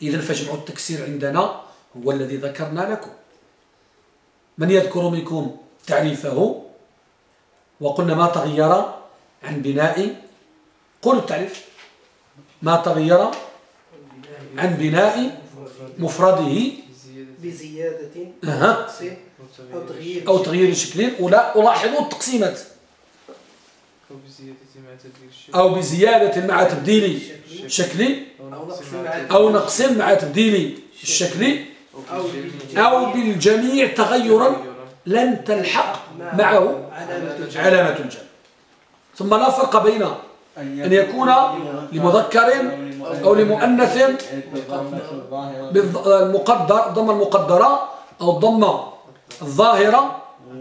إذا فجمع التكسير عندنا هو الذي ذكرنا لكم. من يذكر منكم؟ تعريفه وقلنا ما تغير عن بناء قل التعريف ما تغير عن بناء مفرده بزيادة أه. أو تغيير أو تغيير شكل. ولا ألاحظوا التقسيمات. أو بزيادة مع تبديل شكل. أو نقص مع تبديل الشكل. أو بالجميع تغيرا. لن تلحق معه علامة الجمع ثم لا فرق بين أن يكون لمذكر أو لمؤنث. بالمقدر الضمة المقدرة أو الضمة الظاهرة.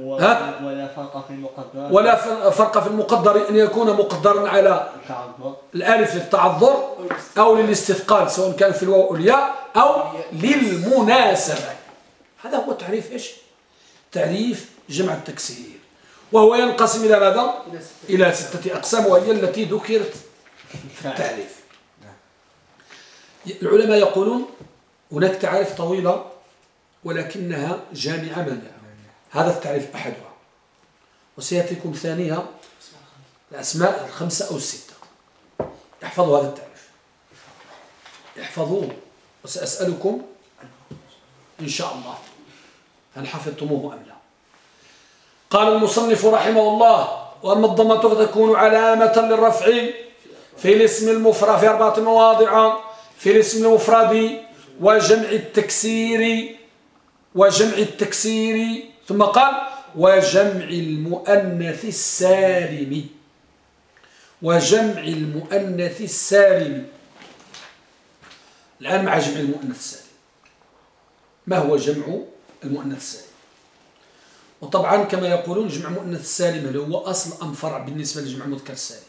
ولا فرق في المقدر ولا فرق في المقدر أن يكون مقدرا على الألف للتعذر أو للاستثقال سواء كان في الواو الياء أو للمناسبة. هذا هو تعريف إيش؟ تعريف جمع التكسير وهو ينقسم إلى ماذا؟ إلى ستة أقسام وهي التي ذكرت في [LAUGHS] التعريف. العلماء يقولون هناك تعريف طويلة ولكنها جامعة مانعة. هذا التعريف أحدها. وسيأتيكم ثانيها الأسماء الخمسة أو الستة. احفظوا هذا التعريف. احفظوه وسأسألكم إن شاء الله. هل حفظتموه أم لا؟ قال المصنف رحمه الله وأما الضمة فتكون علامة للرفع في الاسم المفرد في أربعة مواضع في الاسم المفرد وجمع التكسير وجمع التكسير ثم قال وجمع المؤنث السالم وجمع المؤنث السالم. الآن مع جمع المؤنث السالم ما هو جمع المؤنث السالم. وطبعا كما يقولون جمع مؤنث السالم هل هو أصل أم فرع بالنسبة لجمع المذكر السالم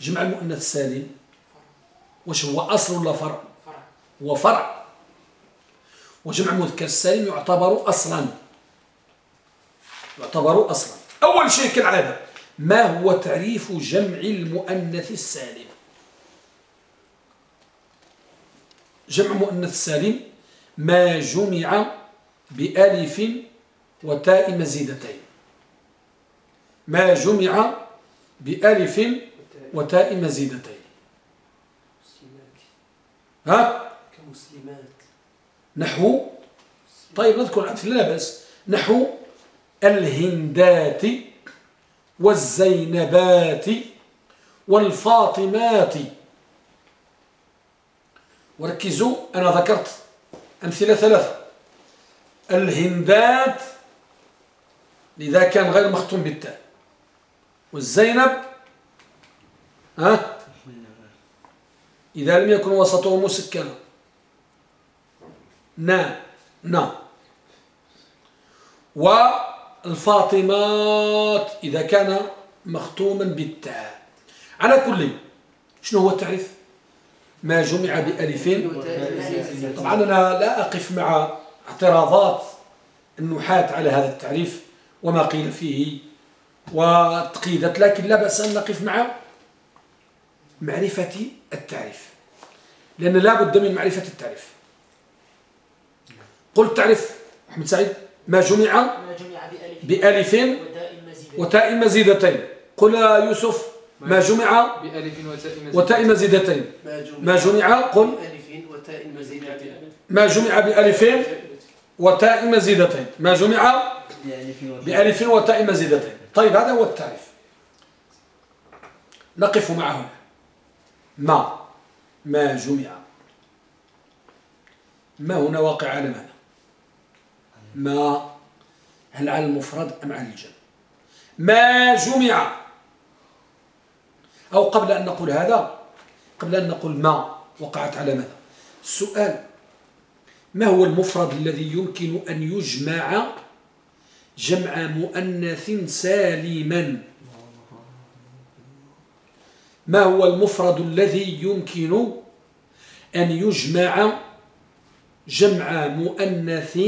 جمع المؤنث السالم وش هو أصل ولا فرع؟ هو فرع. وجمع المذكر السالم يعتبر أصلا. يعتبر أصلا. أول شيء كالعادة ما هو تعريف جمع المؤنث السالم؟ جمع مؤنث السالم ما جمع بألف وتاء مزيدتين. ما جمع بألف وتاء مزيدتين. ها؟ كمسلمات. نحو؟ طيب نذكر الأمثلة لا بأس. نحو الهندات والزينبات والفاطمات. وركزوا أنا ذكرت أمثلة ثلاثة الهندات إذا كان غير مختوم بالتاء. والزينب ها؟ إذا لم يكن وسطه مسكنا نا نا. والفاطمات إذا كان مختوما بالتاء. على كل شنو هو التعريف؟ ما جمع بألف طبعا أنا لا أقف مع اعتراضات النحاة على هذا التعريف وما قيل فيه وتقيدت لكن لا بأس أن نقف مع معرفة التعريف لأن لا بد من معرفة التعريف. قل تعرف محمد سعيد ما جمع بألف وتاء مزيدتين. قل يوسف ما جمع بألف وتاء مزيدتين. ما جمع قل. بألف وتاء مزيدتين. ما جمع بألف وتاء مزيدتين. ما جمع بألف وتاء مزيدتين. طيب هذا هو التعريف. نقف معه ما. ما جمع. ما هنا واقع على ماذا؟ ما. هل على المفرد أم على الجمع؟ ما جمع. أو قبل أن نقول هذا قبل أن نقول ما وقعت على ماذا؟ السؤال ما هو المفرد الذي يمكن أن يجمع جمع مؤنث سالما؟ ما هو المفرد الذي يمكن أن يجمع جمع مؤنث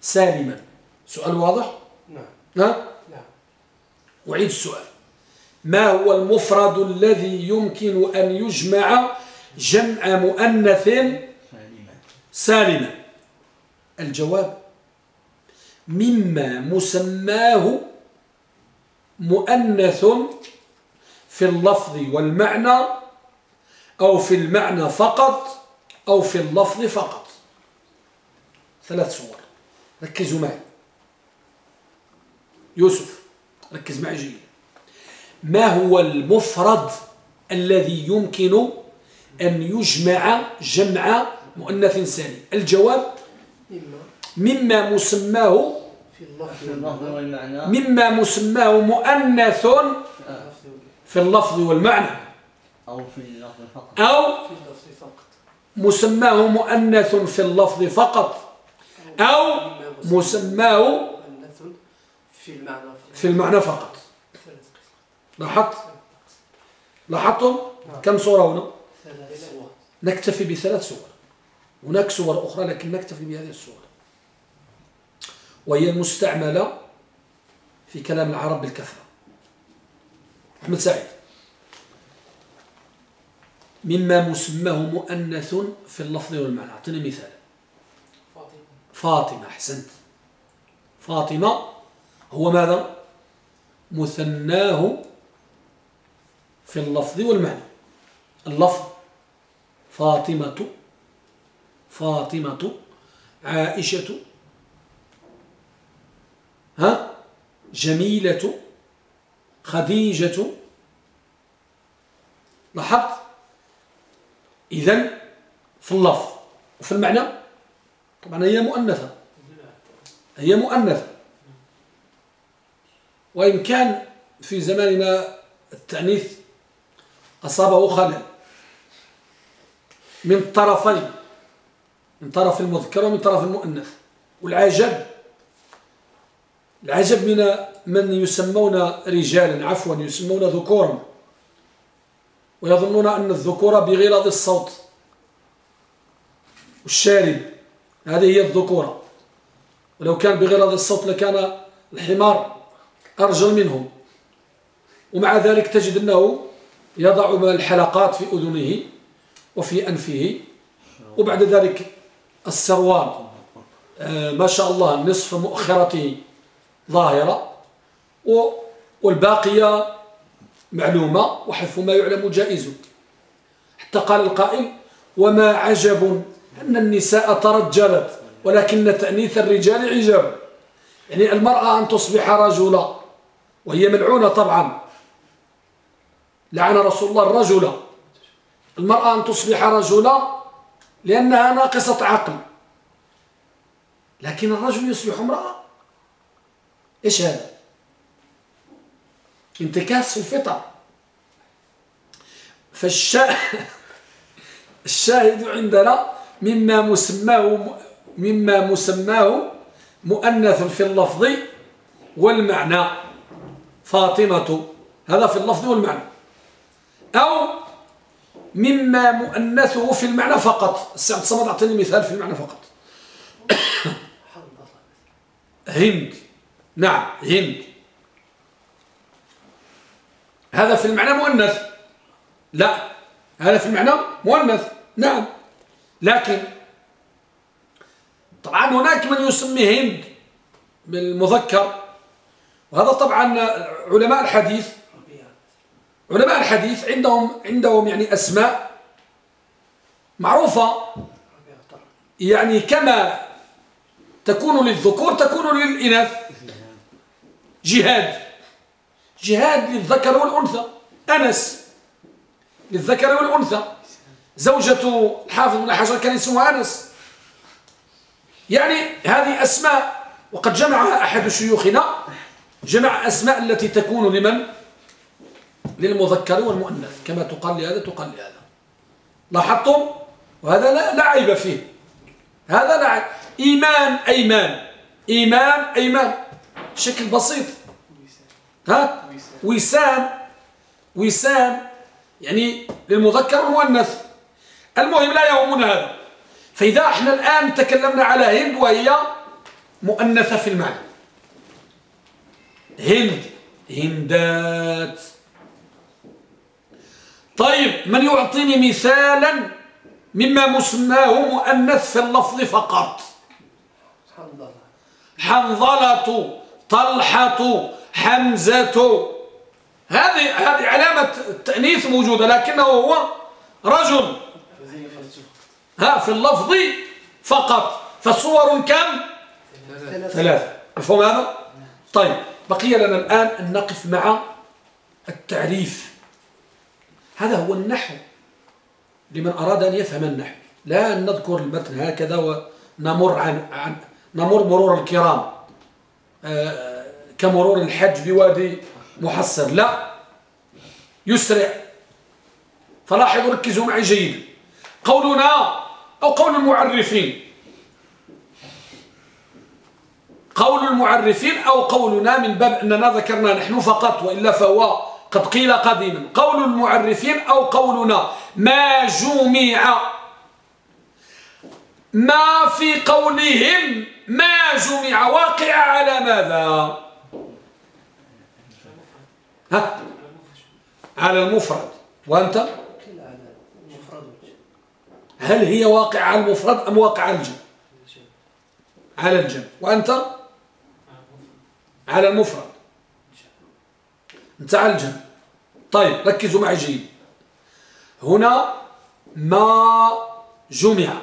سالما؟ سؤال واضح؟ نعم. ها؟ نعم. أعيد السؤال. ما هو المفرد الذي يمكن أن يجمع جمع مؤنث سالما؟ الجواب مما مسماه مؤنث في اللفظ والمعنى أو في المعنى فقط أو في اللفظ فقط. ثلاث صور. ركزوا معي. يوسف ركز معي جيدا ما هو المفرد الذي يمكن أن يجمع جمع مؤنث سالم الجواب مما مسماه في اللفظ. والمعنى. مما مسماه مؤنث في اللفظ والمعنى. أو في اللفظ فقط. أو مسماه مؤنث في اللفظ فقط. أو مسماه مؤنث في المعنى فقط. لاحظت؟ لاحظتم كم صورة هنا؟ نكتفي بثلاث صور. هناك صور أخرى لكن نكتفي بهذه الصور. وهي المستعملة في كلام العرب بالكثرة. محمد سعيد. مما مسماه مؤنث في اللفظ والمعنى. أعطيني مثال. فاطمة. فاطمة أحسنت. فاطمة هو ماذا؟ مثناه في اللفظ والمعنى. اللفظ فاطمة فاطمة عائشة ها؟ جميلة خديجة. لاحظت؟ إذن في اللفظ وفي المعنى. طبعا هي مؤنثة. هي مؤنثة. وإن كان في زماننا التأنيث أصابه خلل من طرفين من طرف المذكر ومن طرف المؤنث. والعجب العجب من من يسمون رجالا عفوا يسمون ذكورا. ويظنون أن الذكورة بغلظ الصوت والشارب. هذه هي الذكورة ولو كان بغلظ الصوت لكان الحمار أرجل منهم. ومع ذلك تجد أنه يضع الحلقات في أذنه وفي أنفه وبعد ذلك السروال آه، ما شاء الله نصف مؤخرته ظاهرة والباقية معلومة وحذف ما يعلم جائز. حتى قال القائل وما عجب أن النساء ترجلت ولكن تأنيث الرجال عجب. يعني المرأة أن تصبح رجلا وهي ملعونة طبعا. لعن رسول الله الرجل. المرأة أن تصبح رجلا لأنها ناقصة عقل. لكن الرجل يصبح امرأة؟ إيش هذا؟ انتكاس في الفطر. فالشاهد [LAUGHS] الشاهد عندنا مما مسماه مما مسماه مؤنث في اللفظ والمعنى. فاطمة هذا في اللفظ والمعنى. أو مما مؤنثه في المعنى فقط. السعد صمد أعطيني مثال في المعنى فقط. هند. نعم هند. هذا في المعنى مؤنث. لا هذا في المعنى مؤنث. نعم. لكن طبعا هناك من يسمي هند بالمذكر. وهذا طبعا علماء الحديث علماء الحديث عندهم عندهم يعني أسماء معروفة. يعني كما تكون للذكور تكون للإناث. جهاد. جهاد للذكر والأنثى. أنس للذكر والأنثى. زوجة الحافظ بن حجر كان اسمها أنس. يعني هذه أسماء. وقد جمعها أحد شيوخنا. جمع أسماء التي تكون لمن؟ للمذكر والمؤنث كما تقال لهذا تقال لهذا. لاحظتم؟ وهذا لا, لا عيب فيه. هذا لا عيب. إيمان أيمان. إيمان أيمان. شكل بسيط. ها؟ وسام. وسام. يعني للمذكر والمؤنث. المهم لا يهمنا هذا. فإذا إحنا الآن تكلمنا على هند وهي مؤنثة في المعنى. هند. هندات. طيب من يعطيني مثالا مما مسماه مؤنث في اللفظ فقط؟ حنظلة طلحة حمزة. هذه هذه علامة التأنيث موجودة لكنه هو رجل. ها في اللفظ فقط. فصور كم؟ ثلاثة. مفهوم هذا؟ طيب بقي لنا الآن أن نقف مع التعريف. هذا هو النحو. لمن أراد أن يفهم النحو. لا أن نذكر المتن هكذا ونمر عن, عن نمر مرور الكرام. آه كمرور الحج بوادي محصر. لا. يسرع. فلاحظوا ركزوا معي جيدا قولنا أو قول المعرفين. قول المعرفين أو قولنا من باب أننا ذكرنا نحن فقط وإلا فهو قد قيل قديما قول المعرفين أو قولنا. ما جمع ما في قولهم ما جمع. واقع على ماذا؟ ها؟ على المفرد. وأنت؟ هل هي واقعة على المفرد أم واقعة على الجمع؟ على الجمع. وأنت؟ على المفرد. أنت على الجمع. طيب ركزوا معي جيد. هنا ما جمع.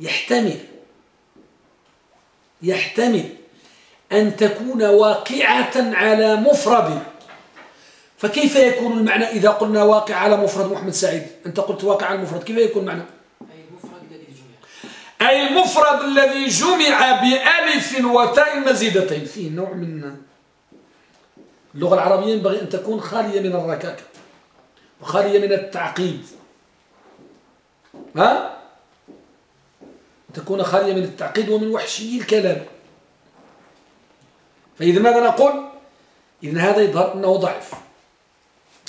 يحتمل يحتمل أن تكون واقعة على مفرد. فكيف يكون المعنى إذا قلنا واقع على مفرد محمد سعيد؟ أنت قلت واقع على المفرد كيف يكون المعنى؟ أي المفرد الذي جمع. أي المفرد الذي جمع بألف وتاء مزيدتين. فيه نوع من اللغة العربية ينبغي أن تكون خالية من الركاكة وخالية من التعقيد. ها؟ تكون خالية من التعقيد ومن وحشي الكلام. فإذا ماذا نقول؟ إذن هذا يظهر أنه ضعف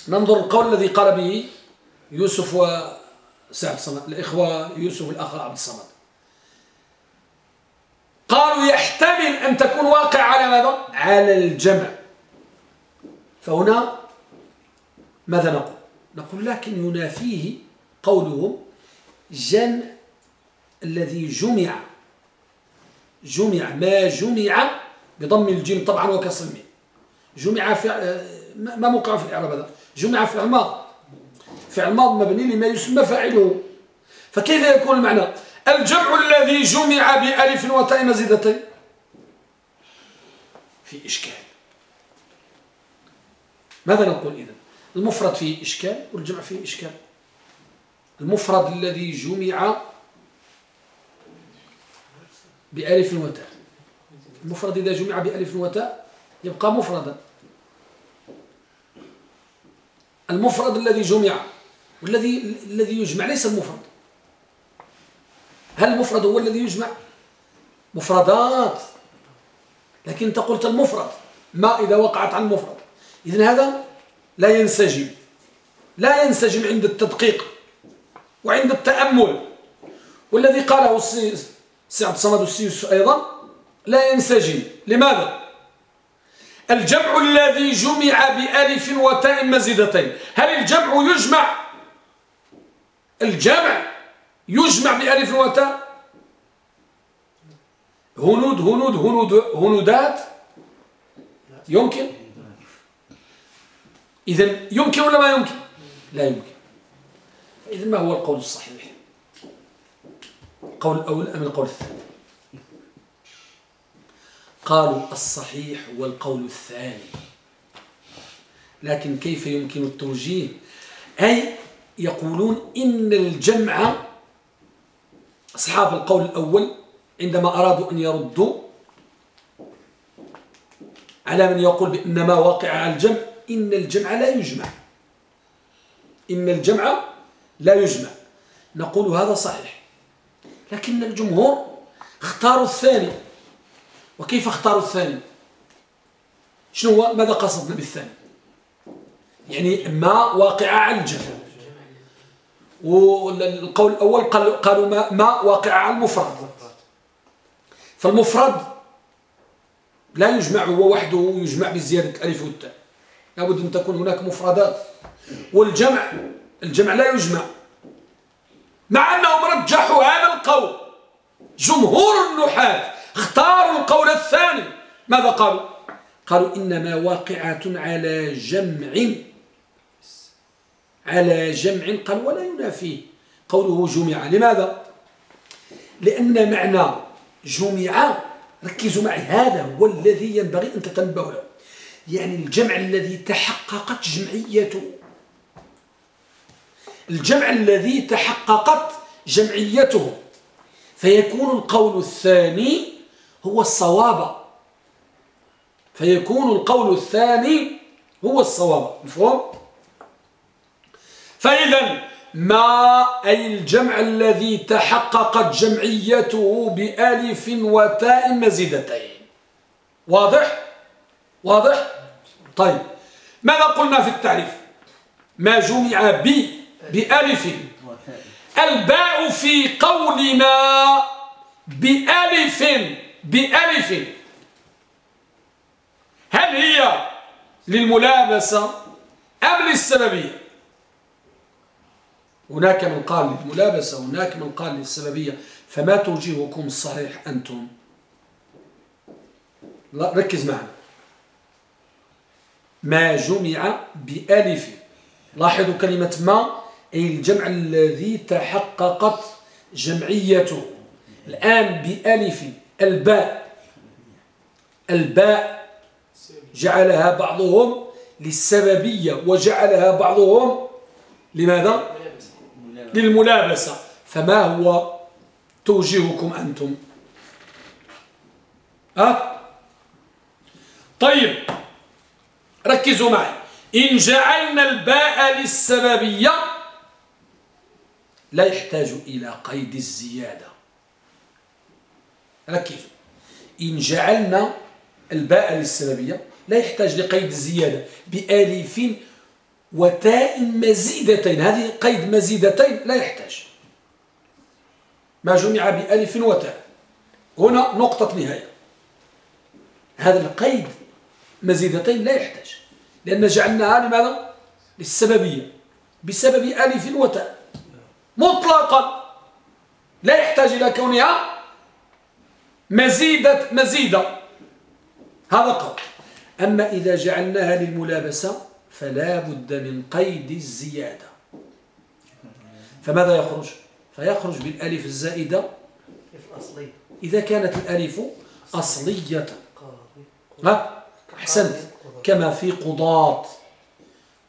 ننظر القول الذي قال به يوسف وسعد الصمد الإخوة يوسف الأخ عبد الصمد. قالوا يحتمل أن تكون واقع على ماذا؟ على الجمع. فهنا ماذا نقول؟ نقول لكن ينافيه قولهم جمع الذي جمع جمع ما جمع بضم الجيم طبعا وكسر الميم جمع في ما موقع في الإعراب هذا؟ جمع فعل ماض. فعل ماض مبني لما يسمى فاعله. فكيف يكون المعنى؟ الجمع الذي جمع بألف وتاء مزيدتين. في إشكال. ماذا نقول إذن؟ المفرد فيه إشكال والجمع فيه إشكال. المفرد الذي جمع بألف وتاء. المفرد إذا جمع بألف وتاء يبقى مفردا. المفرد الذي جمع والذي الذي يجمع ليس المفرد. هل المفرد هو الذي يجمع؟ مفردات. لكن أنت قلت المفرد. ما إذا وقعت عن المفرد؟ إذن هذا لا ينسجم لا ينسجم عند التدقيق وعند التأمل. والذي قاله سعد صمد السيوس أيضا لا ينسجم. لماذا؟ الجمع الذي جمع بألف وتاء مزيدتين. هل الجمع يجمع؟ الجمع يجمع بألف وتاء؟ هنود هنود هنود هنودات؟ يمكن؟ إذا يمكن ولا ما يمكن؟ لا يمكن. إذا ما هو القول الصحيح؟ القول الأول أم القول الثاني؟ قالوا الصحيح هو القول الثاني. لكن كيف يمكن التوجيه؟ أي يقولون إن الجمع أصحاب القول الأول عندما أرادوا أن يردوا على من يقول بأن ما واقع على الجمع إن الجمع لا يجمع. إن الجمع لا يجمع. نقول هذا صحيح. لكن الجمهور اختاروا الثاني. وكيف اختاروا الثاني؟ شنو هو؟ ماذا قصدنا بالثاني؟ يعني ما واقعة على الجمع. والقول الأول قالوا ما, ما واقعة على المفرد. فالمفرد لا يجمع هو وحده يجمع بزيادة الألف والتاء. لابد أن تكون هناك مفردات. والجمع الجمع لا يجمع. مع أنهم رجحوا هذا القول. جمهور النحاة اختاروا القول الثاني. ماذا قالوا؟ قالوا إنما واقعة على جمع. على جمع قال ولا ينافيه قوله جمع. لماذا؟ لأن معنى جمع ركزوا معي هذا هو الذي ينبغي أن تتنبهوا له. يعني الجمع الذي تحققت جمعيته. الجمع الذي تحققت جمعيته. فيكون القول الثاني هو الصواب. فيكون القول الثاني هو الصواب. مفهوم؟ فإذا ما أي الجمع الذي تحققت جمعيته بألف وتاء مزيدتين. واضح؟ واضح؟ طيب ماذا قلنا في التعريف؟ ما جمع ب بألف. الباء في قولنا بألف بألف. هل هي للملابسة أم للسببية؟ هناك من قال للملابسة هناك من قال للسببية فما توجيهكم الصحيح أنتم؟ لا ركز معنا. ما جمع بألف. لاحظوا كلمة ما أي الجمع الذي تحققت جمعيته. الآن بألف. الباء. الباء جعلها بعضهم للسببية وجعلها بعضهم لماذا؟ للملابسة. فما هو توجيهكم أنتم؟ أه؟ طيب. ركزوا معي. إن جعلنا الباء للسببية لا يحتاج إلى قيد الزيادة. ركزوا. إن جعلنا الباء للسببية لا يحتاج لقيد الزيادة. بألف وتاء مزيدتين. هذه قيد مزيدتين لا يحتاج. ما جمع بألف وتاء. هنا نقطة نهاية. هذا القيد مزيدتين لا يحتاج. لأن جعلناها لماذا؟ للسببية. بسبب ألف وتاء. مطلقا. لا يحتاج إلى كونها مزيدة مزيدة. هذا قول. أما إذا جعلناها للملابسة فلا بد من قيد الزيادة. فماذا يخرج؟ فيخرج بالألف الزائدة. إذا كانت الألف أصلية. ها؟ أحسنت كما في قضاة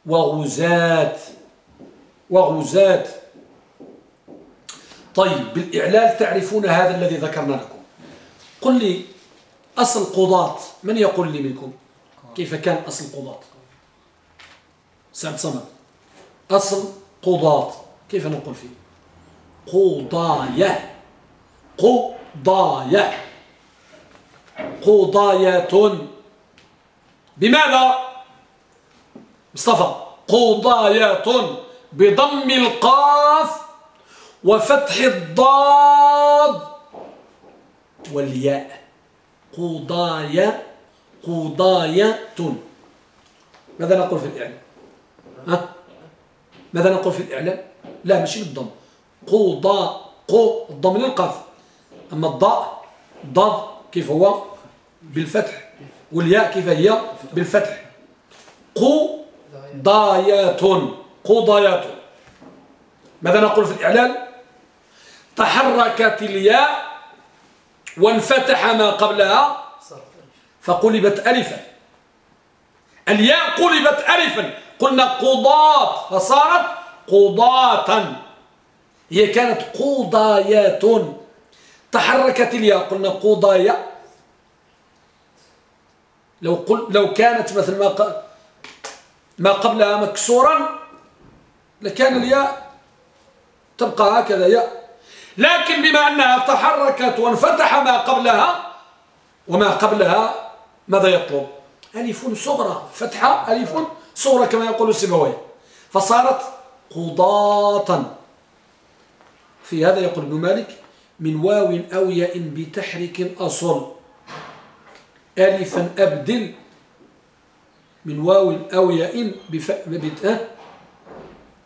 وغزاة وغزاة. طيب بالإعلال تعرفون هذا الذي ذكرنا لكم. قل لي أصل قضاة من يقول لي منكم؟ كيف كان أصل قضاة؟ سعد صمد. أصل قضاة كيف نقول فيه؟ قضايا قضايا قضاية. بماذا؟ مصطفى قضايات بضم القاف وفتح الضاد والياء. قضايا قضاية. ماذا نقول في الإعلام؟ ها؟ ماذا نقول في الإعلام؟ لا ماشي بالضم. قضاء قو الضم للقاف. أما الضاء ضاد كيف هو؟ بالفتح. والياء كيف هي؟ بالفتح. قضايات قضايات ماذا نقول في الإعلان تحركت الياء وانفتح ما قبلها فقلبت ألفا. الياء قلبت ألفا. قلنا قضاة فصارت قضاة. هي كانت قضايات تحركت الياء. قلنا قضايا. لو قل لو كانت مثل ما ما قبلها مكسورا لكان الياء تبقى هكذا ياء. لكن بما أنها تحركت وانفتح ما قبلها وما قبلها ماذا يطلب؟ ألف صغرى. فتحة ألف صغرى كما يقول السبوي فصارت قضاة. في هذا يقول ابن مالك من واو أو ياء بتحرك أصل ألفا أبدل من واو أو ياء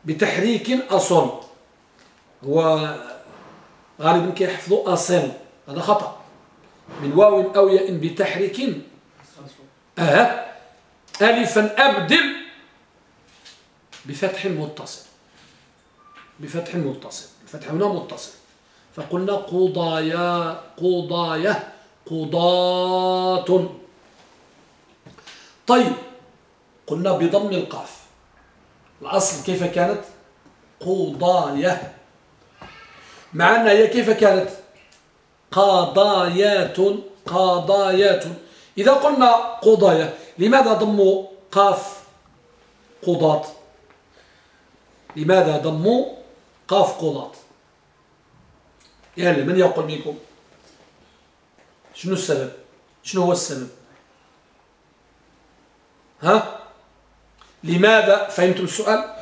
بتحريك أصل. هو غالبا كيحفظوا أصل. هذا خطأ. من واو أو ياء بتحريك أه؟ ألفا أبدل بفتح متصل. بفتح متصل. الفتح هنا متصل. فقلنا قضايا قضايا قضاة. طيب قلنا بضم القاف. الأصل كيف كانت؟ قضايا. مع أنها هي كيف كانت؟ قضايات قضايات. إذا قلنا قضايا لماذا ضموا قاف قضاة؟ لماذا ضموا قاف قضاة؟ يعني من يقول منكم؟ شنو السبب؟ شنو هو السبب؟ ها؟ لماذا؟ فهمتم السؤال؟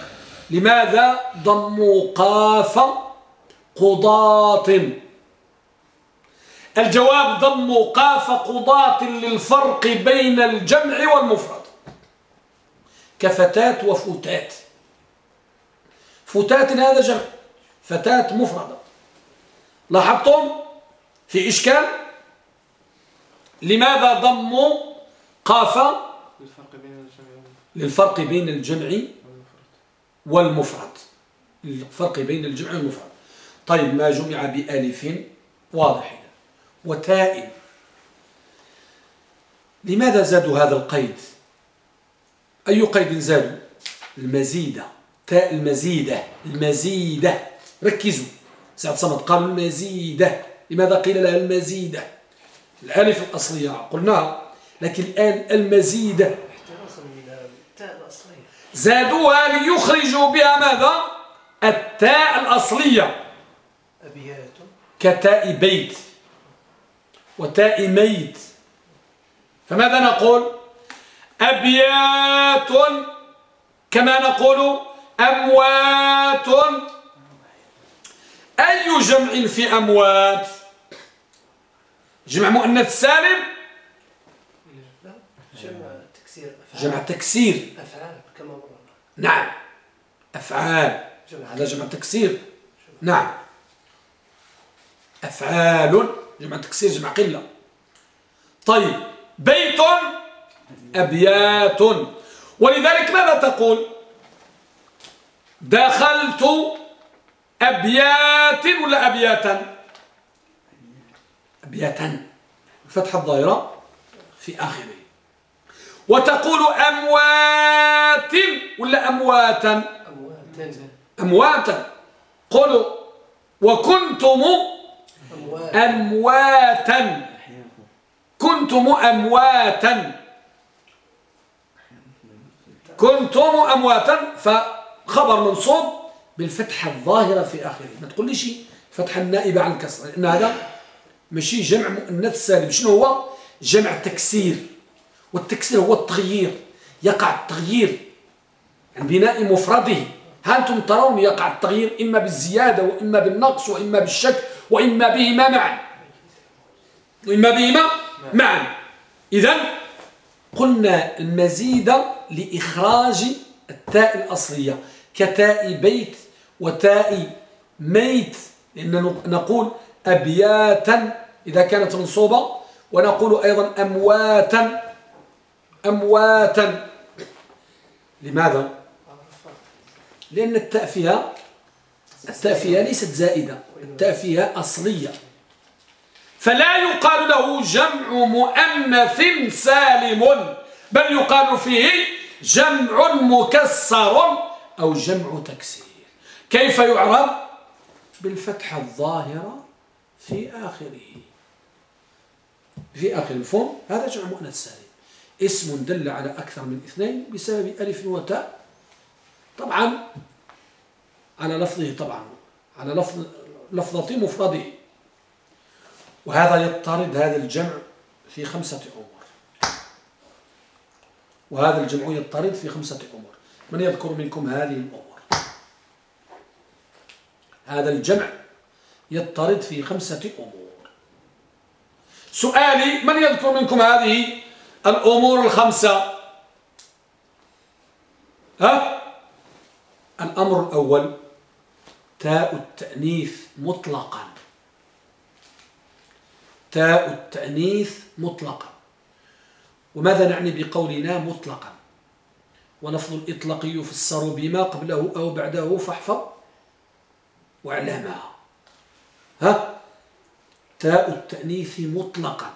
لماذا ضموا قاف قضاة؟ الجواب ضموا قاف قضاة للفرق بين الجمع والمفرد. كفتات وفتات. فتاة هذا جمع فتاة مفردة. لاحظتم في إشكال؟ لماذا ضموا قاف الفرق بين الجمع للفرق بين الجمع والمفرد. الفرق بين الجمع والمفرد. طيب ما جمع بألف واضح. وتاء. لماذا زادوا هذا القيد؟ أي قيد زادوا؟ المزيدة. تاء المزيدة. المزيدة. ركزوا. سعد صمد قالوا المزيدة. لماذا قيل لها المزيدة؟ الألف الأصلية قلناها لكن الآن الأصلية زادوها ليخرجوا بها ماذا؟ التاء الأصلية. أبيات كتاء بيت وتاء ميت. فماذا نقول؟ أبيات كما نقول أموات. أي جمع في أموات؟ جمع مؤنث سالم. جمع تكسير أفعال. جمع تكسير. أفعال كما مرنا نعم. أفعال. جمع هذا جمع تكسير. نعم. أفعال. جمع تكسير جمع قلة. طيب. بيت أبيات. ولذلك ماذا تقول؟ دخلت أبيات ولا أبياتا؟ أبياتا فتح الظاهرة في آخره. وتقول أموات ولا أمواتا أموات. أمواتا قلوا وكنتم أموات. أمواتا كنتم أمواتا كنتم أمواتا فخبر منصوب بالفتحة الظاهرة في آخره. ما تقول لي شيء فتحة النائبة عن الكسر لأن هذا ماشي جمع مؤنث سالم شنو هو؟ جمع تكسير والتكسير هو التغيير. يقع التغيير عن بناء مفرده. ها أنتم ترون يقع التغيير إما بالزيادة وإما بالنقص وإما بالشك وإما بهما معا. وإما بهما معا. إذا قلنا المزيد لإخراج التاء الأصلية كتاء بيت وتاء ميت. لأن نقول أبياتا إذا كانت منصوبة. ونقول أيضا أمواتا. أمواتا. لماذا؟ لأن التاء فيها ليست زائدة التاء فيها أصلية. فلا يقال له جمع مؤنث سالم بل يقال فيه جمع مكسر أو جمع تكسير. كيف يعرب؟ بالفتحة الظاهرة في آخره. في آخر الفم هذا جمع مؤنث سالم. اسم دل على أكثر من اثنين بسبب ألف وتاء. طبعا على لفظه طبعا على لفظ لفظة مفرده. وهذا يضطرد هذا الجمع في خمسة أمور وهذا الجمع يضطرد في خمسة أمور من يذكر منكم هذه الأمور؟ هذا الجمع يضطرد في خمسة أمور. سؤالي من يذكر منكم هذه الأمور الخمسة؟ ها؟ الأمر الأول تاء التأنيث مطلقا. تاء التأنيث مطلقا. وماذا نعني بقولنا مطلقا؟ ولفظ الإطلاق يفسر بما قبله أو بعده فاحفظ واعلمها ها؟ تاء التأنيث مطلقا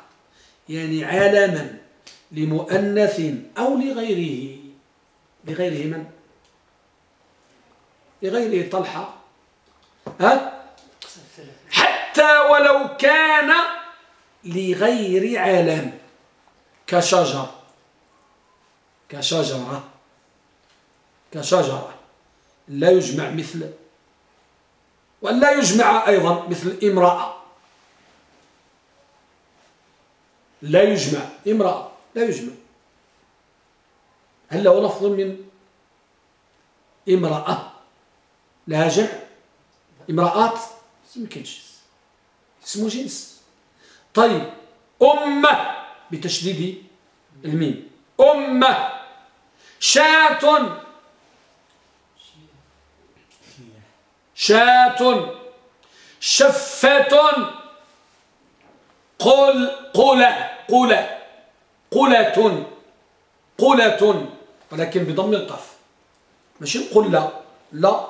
يعني عالما لمؤنث أو لغيره. لغيره من؟ لغيره طلحة. ها؟ حتى ولو كان لغير عالم. كشجر كشجرة. كشجرة. لا يجمع مثل ولا يجمع أيضا مثل امرأة. لا يجمع امرأة لا يجمع. هل له لفظ من امرأة؟ لها جمع. امرأات؟ اسمه جنس. طيب أمة بتشديد الميم. أمة شاة شاة شفة. قل قلة قلة قلة قلة ولكن بضم القف ماشي؟ قلة لا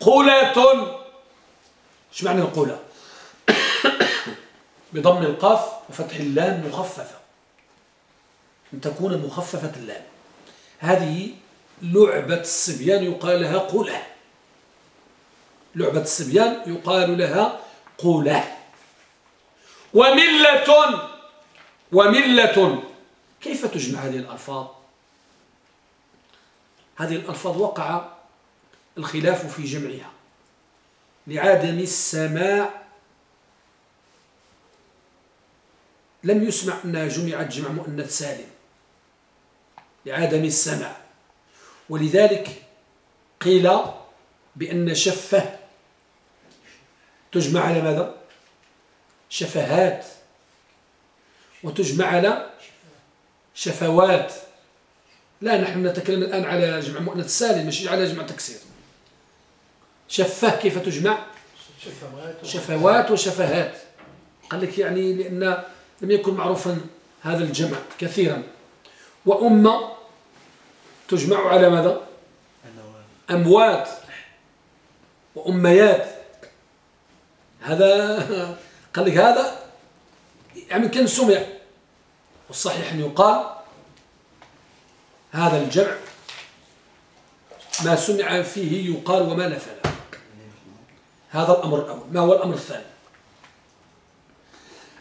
قلة. إيش معنى القلة؟ [COUGHS] بضم القاف وفتح اللام مخففة. أن تكون مخففة اللام. هذه لعبة الصبيان يقال لها قلة. لعبة الصبيان يقال لها قلة وملة وملة. كيف تجمع هذه الألفاظ؟ هذه الألفاظ وقع الخلاف في جمعها. لعدم السماع لم يسمع أنها جمعت جمع مؤنث سالم. لعدم السمع ولذلك قيل بأن شفة تجمع على ماذا؟ شفهات وتجمع على شفوات. لا نحن نتكلم الآن على جمع مؤنث سالم مش على جمع تكسير. شفه كيف تجمع؟ شفوات وشفهات قال لك يعني لأن لم يكن معروفا هذا الجمع كثيرا. وأمة تجمع على ماذا؟ أموات. وأميات. هذا قال لك هذا يعني كان سمع والصحيح أن يقال هذا الجمع ما سمع فيه يقال وما فلا هذا الأمر الأول. ما هو الأمر الثاني؟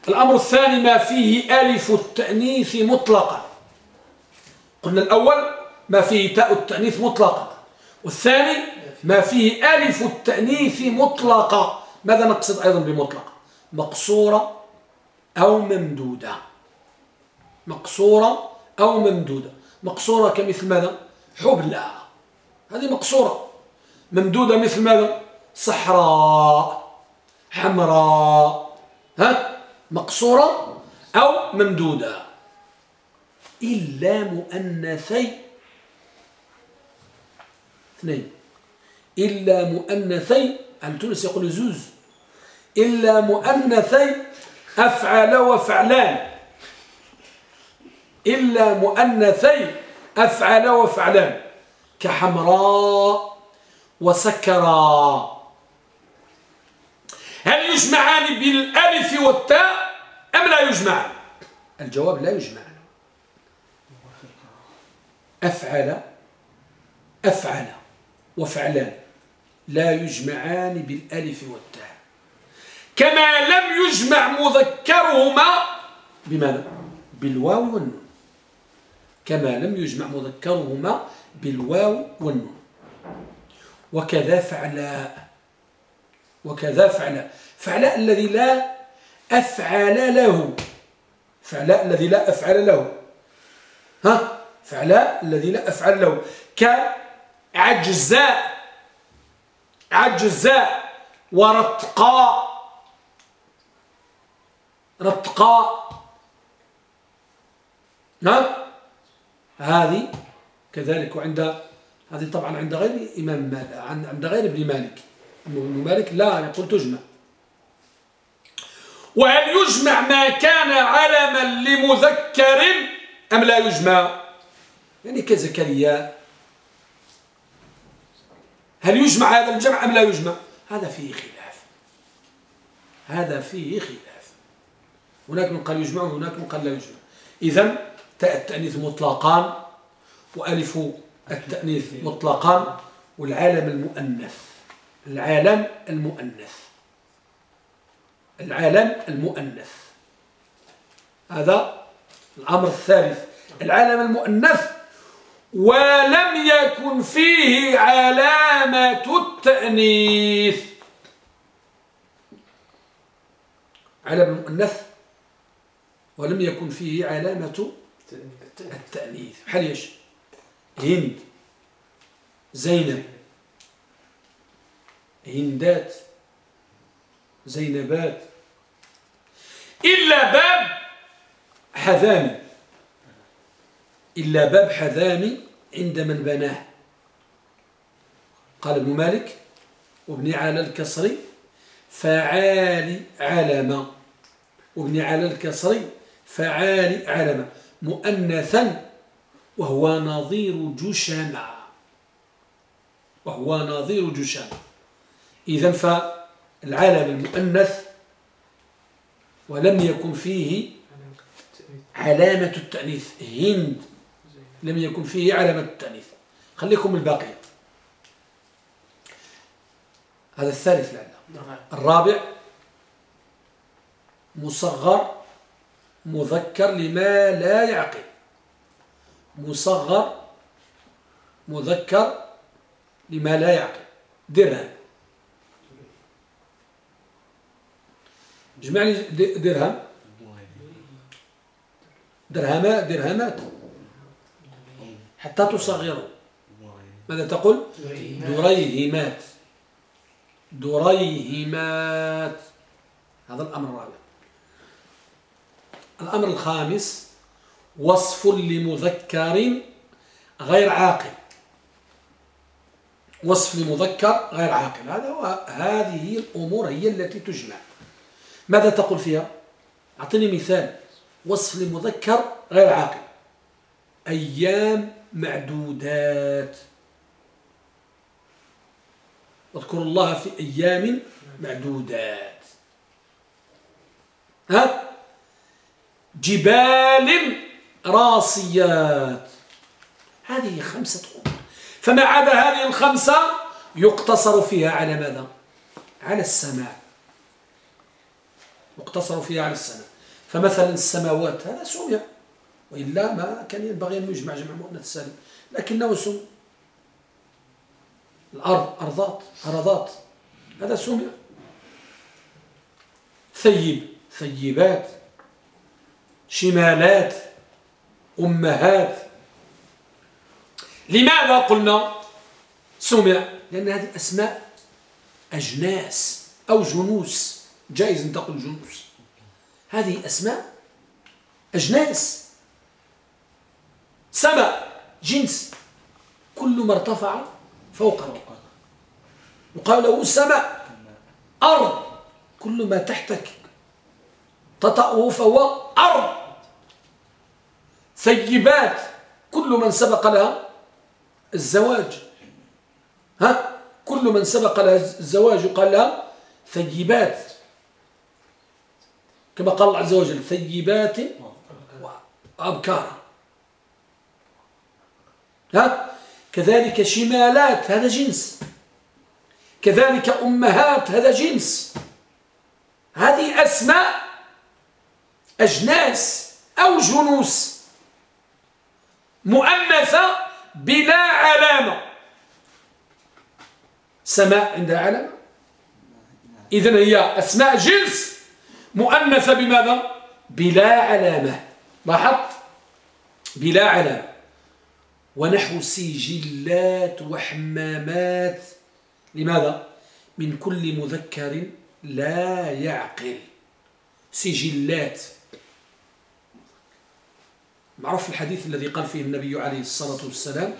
الأمر الثاني ما فيه ألف التأنيث مطلقا. قلنا الأول ما فيه تاء التأنيث مطلقا. والثاني ما فيه ألف التأنيث مطلقا. ماذا نقصد أيضا بمطلقة مقصورة أو ممدودة. مقصورة أو ممدودة. مقصورة كمثل ماذا؟ حبلى. هذه مقصورة. ممدودة مثل ماذا؟ صحراء. حمراء. ها؟ مقصورة أو ممدودة. إلا مؤنثي. اثنين. إلا مؤنثي. عن تونس يقول زوز. إلا مؤنثي أفعل وفعلان. إلا مؤنثي أفعل وفعلان. كحمراء وسكرا هل يجمعان بالألف والتاء أم لا يجمعان؟ الجواب لا يجمعان. أفعل أفعل وفعلان. لا يجمعان بالألف والتاء. كما لم يجمع مذكرهما بماذا؟ بالواو والنون. كما لم يجمع مذكرهما بالواو والنون. وكذا فعلاء وكذا فعلاء فعلاء الذي لا أفعل له. فعلاء الذي لا أفعل له. ها؟ فعلاء الذي لا أفعل له. كعجزاء عجزاء ورتقاء. رتقاء. ها هذه كذلك وعند هذه طبعا عند غير إمام مالك عند غير ابن مالك. ابن مالك لا يقول تجمع وهل يجمع ما كان علما لمذكر أم لا يجمع؟ يعني كزكريا. هل يجمع هذا الجمع أم لا يجمع؟ هذا فيه خلاف. هذا فيه خلاف. هناك من قال يجمع وهناك من قال لا يجمع. إذا تاء التأنيث مطلقان وألف التأنيث مطلقان والعالم المؤنث. العالم المؤنث. العالم المؤنث. هذا الأمر الثالث. العالم المؤنث ولم يكن فيه علامة التأنيث. علم المؤنث ولم يكن فيه علامة التأنيث. بحال إيش؟ هند. زينب. هندات. زينبات. إلا باب حذامي. إلا باب حذامي عند من بناه. قال ابن مالك وابني على الكسر فعال علم وابني على الكسر فعال علم مؤنثا وهو نظير جشم وهو نظير جشم إذا فالعالم المؤنث ولم يكن فيه علامة التأنيث. هند. لم يكن فيه علامة التأنيث. خليكم الباقي. هذا الثالث لعلة. نعم. الرابع مصغر مذكر لما لا يعقل. مصغر مذكر لما لا يعقل. درهم. جمع لي درهم. درهمات درهمات. حتى تصغره. ماذا تقول؟ دريهمات. دريهمات. هذا الأمر الرابع. الأمر الخامس وصف لمذكر غير عاقل. وصف لمذكر غير عاقل. هذا هذه الأمور هي التي تجمع. ماذا تقول فيها؟ أعطني مثال. وصف لمذكر غير عاقل. أيام معدودات. واذكروا الله في أيام معدودات. ها؟ جبال راسيات. هذه خمسة أمور. فما عدا هذه الخمسة يقتصر فيها على ماذا؟ على السماع يقتصر فيها على السماع فمثلا السماوات هذا سمع وإلا ما كان ينبغي أن يجمع جمع مؤنث سالم لكنه سمع الأرض أرضات أرضات. هذا سمع ثيب ثيبات. شمالات أمهات. لماذا قلنا سمع؟ لأن هذه أسماء أجناس أو جنوس. جائز أن تقول جنوس. هذه أسماء أجناس. سمع جنس. كل ما ارتفع فوقك يقال له سماء أرض. كل ما تحتك تطأه فهو أرض. ثيبات كل من سبق لها الزواج. ها؟ كل من سبق لها الزواج يقال لها ثيبات. كما قال الله عز وجل ثيبات وأبكارا ها؟ كذلك شمالات هذا جنس. كذلك أمهات هذا جنس. هذه أسماء أجناس أو جنوس. مؤنثة بلا علامة. سماء عندها علامة إذن هي أسماء جنس مؤنثة بماذا؟ بلا علامة. لاحظت؟ بلا علامة. ونحو سجلات وحمامات. لماذا؟ من كل مذكر لا يعقل. سجلات. معروف الحديث الذي قال فيه النبي عليه الصلاة والسلام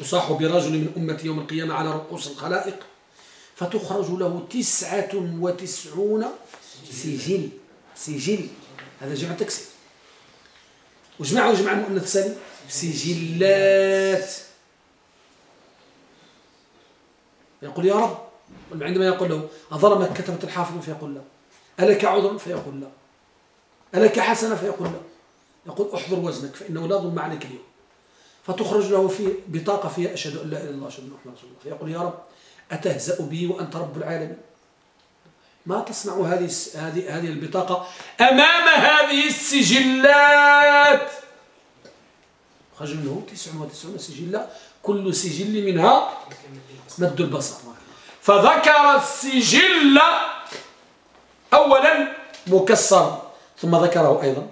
يصاح برجل من أمة يوم القيامة على رؤوس الخلائق فتخرج له تسعة وتسعون سجل. سجل. هذا جمع تكسير. وجمع وجمع المؤنث الثاني سجلات. يقول يا رب عندما يقول له أظلمك كتبة الحافظ؟ فيقول لا. ألك عذر؟ فيقول لا. ألك حسنة؟ فيقول لا. يقول احضر وزنك فإنه لا ظلم عليك اليوم. فتخرج له في بطاقة فيها أشهد أن لا إله إلا الله أشهد أن محمد رسول الله. فيقول يا رب أتهزأ بي وأنت رب العالمين؟ ما تصنع هذه هذه هذه البطاقة أمام هذه السجلات. خرج منه 99 سجلة كل سجل منها مد البصر. فذكر السجل أولا مكسر ثم ذكره أيضا.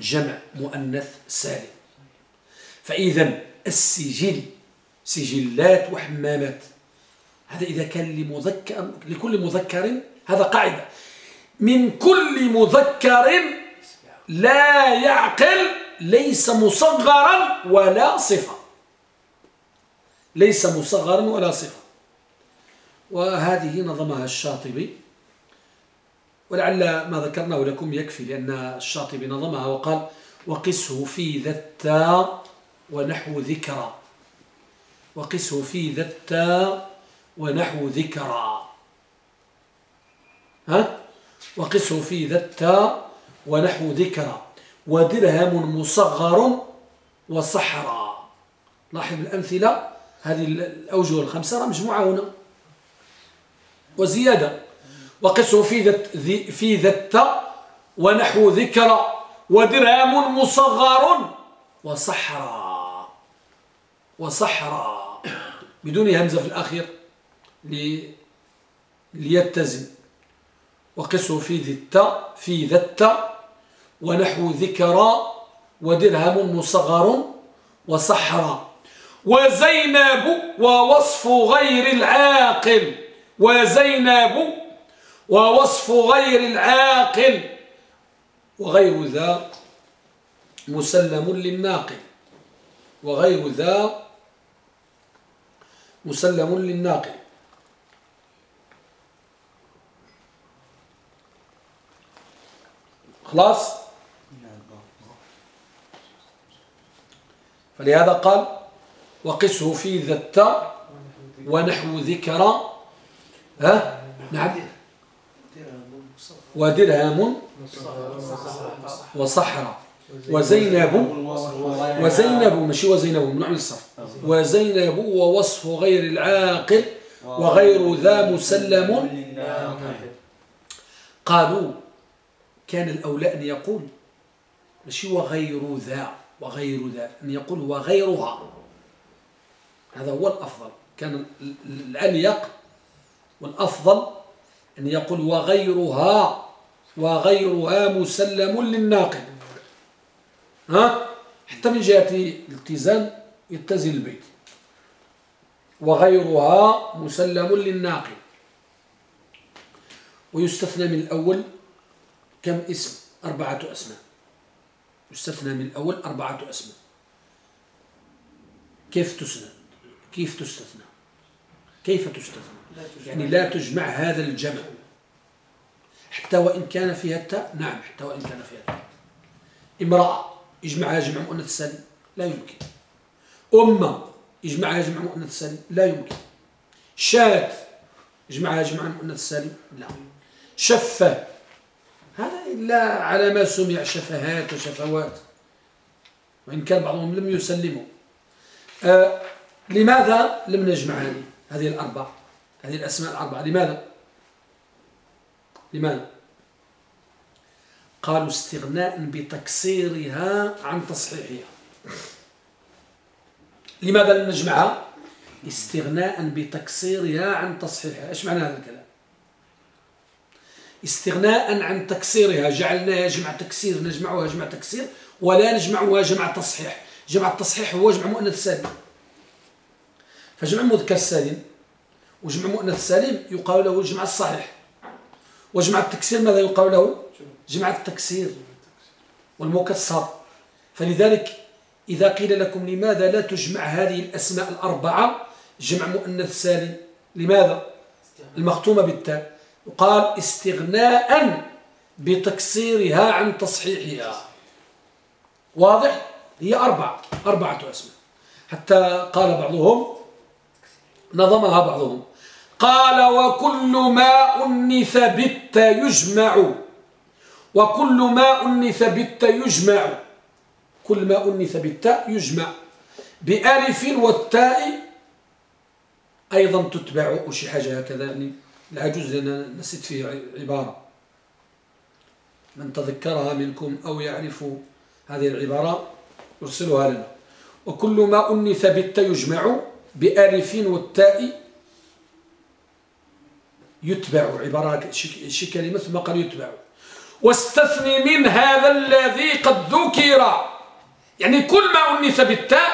جمع مؤنث سالم. فإذا السجل سجلات وحمامات هذا إذا كان لمذكر لكل مذكر هذا قاعدة. من كل مذكر لا يعقل ليس مصغرا ولا صفة ليس مصغرا ولا صفة وهذه نظمها الشاطبي ولعل ما ذكرناه لكم يكفي لأن الشاطبي نظمها وقال وقسه في التاء ونحو ذكرى. وقسه في التاء ونحو ذكرى. ها؟ وقسه في التاء ونحو ذكرى. ودرهم مصغر وصحراء لاحظ الأمثلة هذه الأوجه الخمسة مجموعة هنا. وزيادة. وقسه في ذا في ذا ونحو ذكرى ودرهم مصغر وصحراء وصحراء بدون همزة في الأخير ليتزن. وقسه في التاء في التاء ونحو ذكرى ودرهم مصغر وصحراء وزينب ووصف غير العاقل. وزينب ووصف غير العاقل وغير ذا مسلم للناقل. وغير ذا مسلم للناقل. خلاص؟ فلهذا قال وقسه في ذا التاء ونحو ذكرى ها؟ نعم ودرهم وصحراء وزينب وزينب ماشي وزينب من نوع الصرف. وزينب ووصف غير العاقل وغير ذا مسلم. قالوا كان الأولى أن يقول ماشي وغير ذا وغير ذا أن يقول وغيرها. هذا هو الأفضل. كان الأليق والأفضل أن يقول وغيرها وغيرها مسلم للناقل. ها؟ حتى من جهة الاتزان يتزن البيت. وغيرها مسلم للناقل. ويستثنى من الأول كم اسم؟ أربعة أسماء. يستثنى من الأول أربعة أسماء. كيف تسند كيف تستثنى؟ كيف تستثنى؟ يعني لا تجمع هذا الجمع. حتى وإن كان فيها التاء نعم حتى وإن كان فيها التاء. امرأة يجمعها جمع مؤنث سالم لا يمكن. أمة يجمعها جمع مؤنث سالم لا يمكن. شاة يجمعها جمع مؤنث سالم لا. شفة هذا إلا على ما سمع شفهات وشفوات. وإن كان بعضهم لم يسلموا. آه لماذا لم نجمع هذه هذه الأربع هذه الأسماء الأربعة. لماذا؟ لماذا؟ قالوا استغناء بتكسيرها عن تصحيحها. لماذا لم نجمعها؟ استغناء بتكسيرها عن تصحيحها. إيش معنى هذا الكلام؟ استغناء عن تكسيرها جعلناها جمع تكسير نجمعها جمع تكسير ولا نجمعها جمع تصحيح. جمع التصحيح هو جمع مؤنث سالم. فجمع مذكر سالم. وجمع مؤنث سالم يقال له جمع الصحيح. وجمع التكسير ماذا يقال له؟ جمع التكسير والمكسر. فلذلك إذا قيل لكم لماذا لا تجمع هذه الأسماء الأربعة جمع مؤنث سالم. لماذا؟ المختومة بالتاء. يقال استغناء بتكسيرها عن تصحيحها. واضح؟ هي أربعة أربعة أسماء. حتى قال بعضهم نظمها بعضهم. قال وكل ما أنث بالت يجمع. وكل ما أنث بالت يجمع. كل ما أنث بالتاء يجمع. بألف والتاء أيضا تتبع. وشي حاجة هكذا يعني العجوز أنا نسيت فيه عبارة. من تذكرها منكم أو يعرف هذه العبارة يرسلها لنا. وكل ما أنث بالت يجمع. بألف والتاء يتبع عبارة شي كلمة ثم قال يتبع. واستثني من هذا الذي قد ذكر. يعني كل ما أنث بالتاء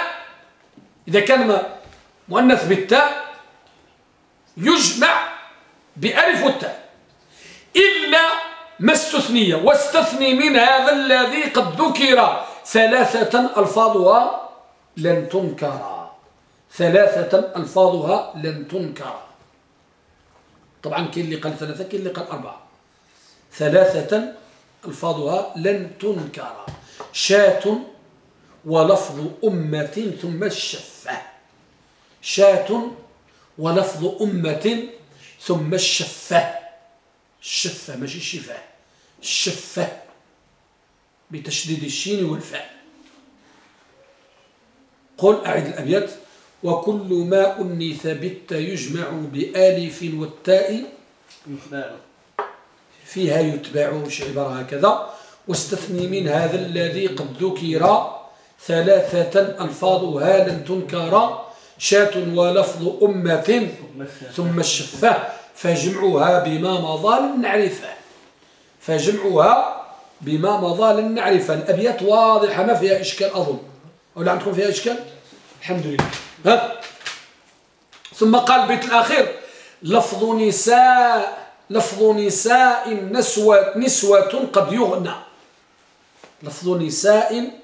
إذا كان مؤنث بالتاء يجمع بألف والتاء. إلا ما استثني. واستثني من هذا الذي قد ذكر. ثلاثة ألفاظها لن تنكر. ثلاثة ألفاظها لن تنكر. طبعا كاين اللي قال ثلاثة كاين اللي قال أربعة. ثلاثة ألفاظها لن تنكر. شاة ولفظ أمة ثم الشفة. شاة ولفظ أمة ثم الشفة. الشفة ماشي الشفاه الشفة بتشديد الشين والفاء. قل أعد الأبيات. وكل ما أنث بالت يجمع بآلف والتاء فيها يتبع مش عبارة هكذا. واستثني من هذا الذي قد ذكر ثلاثة ألفاظها لن تنكر شاة ولفظ أمة ثم الشفة. فجمعها بما مضى لن نعرفه فجمعها بما مضى لن نعرفه الأبيات واضحة ما فيها إشكال أظن. ولا عندكم فيها إشكال؟ الحمد لله. ها؟ ثم قال البيت الأخير لفظ نساء لفظ نساء نسوة, نسوة قد يغنى. لفظ نساء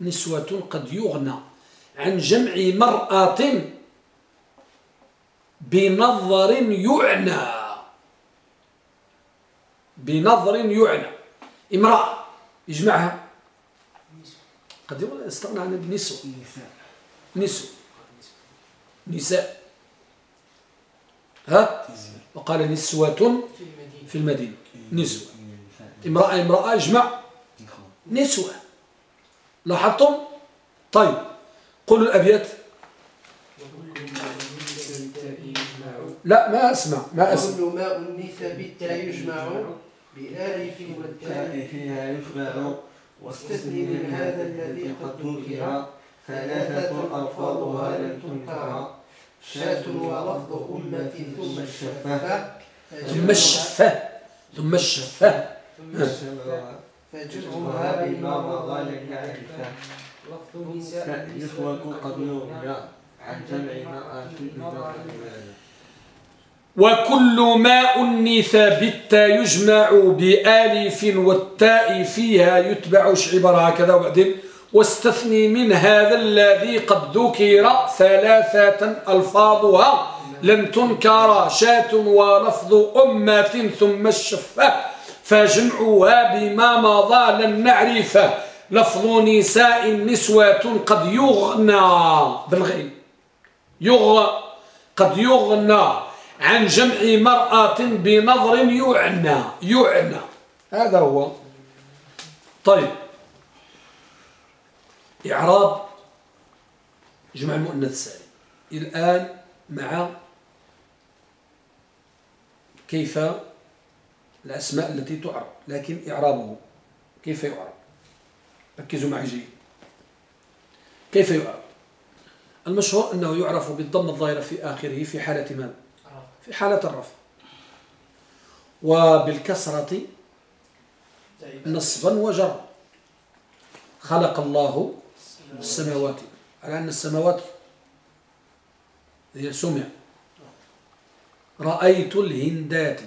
نسوة قد يغنى. عن جمع مرأة بنظر يعنى. بنظر يعنى. امرأة يجمعها قد يقول استغنى عن النسوة. نسو نساء. ها؟ وقال نسوة في المدينة. في المدينة. نسوة. امرأة امرأة اجمع. نسوة. لاحظتم؟ طيب. قولوا الأبيات. لا ما أسمع ما أسمع. كل ما أنث بالتاء يجمع بآلف والتاء. فيها يتباع واستثني من هذا الذي قد ذكر ثلاثة ألفاظها لم تنكر شاة ولفظ أمة ثم الشفة ثم الشفة ثم الشفة فجمعها بما مضى لن نعرفه لفظ نساء يغنى عن جمع مرأة وكل ما أنث بالتا يجمع بآلف والتاء فيها يتبع شعبر هكذا وبعدين واستثني من هذا الذي قد ذكر ثلاثة ألفاظها. لن تنكر شاة ولفظ أمة ثم الشفة فجمعها بما مضى لن نعرفه لفظ نساء نسوة قد يغنى بالغين يغ قد يغنى عن جمع مرأة بنظر يعنى يعنى. هذا هو. طيب. إعراب جمع المؤنث السالم. الآن مع كيف الأسماء التي تعرب لكن إعرابه كيف يعرب؟ ركزوا معي جيد. كيف يعرب؟ المشهور أنه يعرف بالضم الظاهرة في آخره في حالة ماذا؟ في حالة الرفع. وبالكسرة نصبا وجرا. خلق الله السماوات. على أن السماوات هي سمع. رأيت الهندات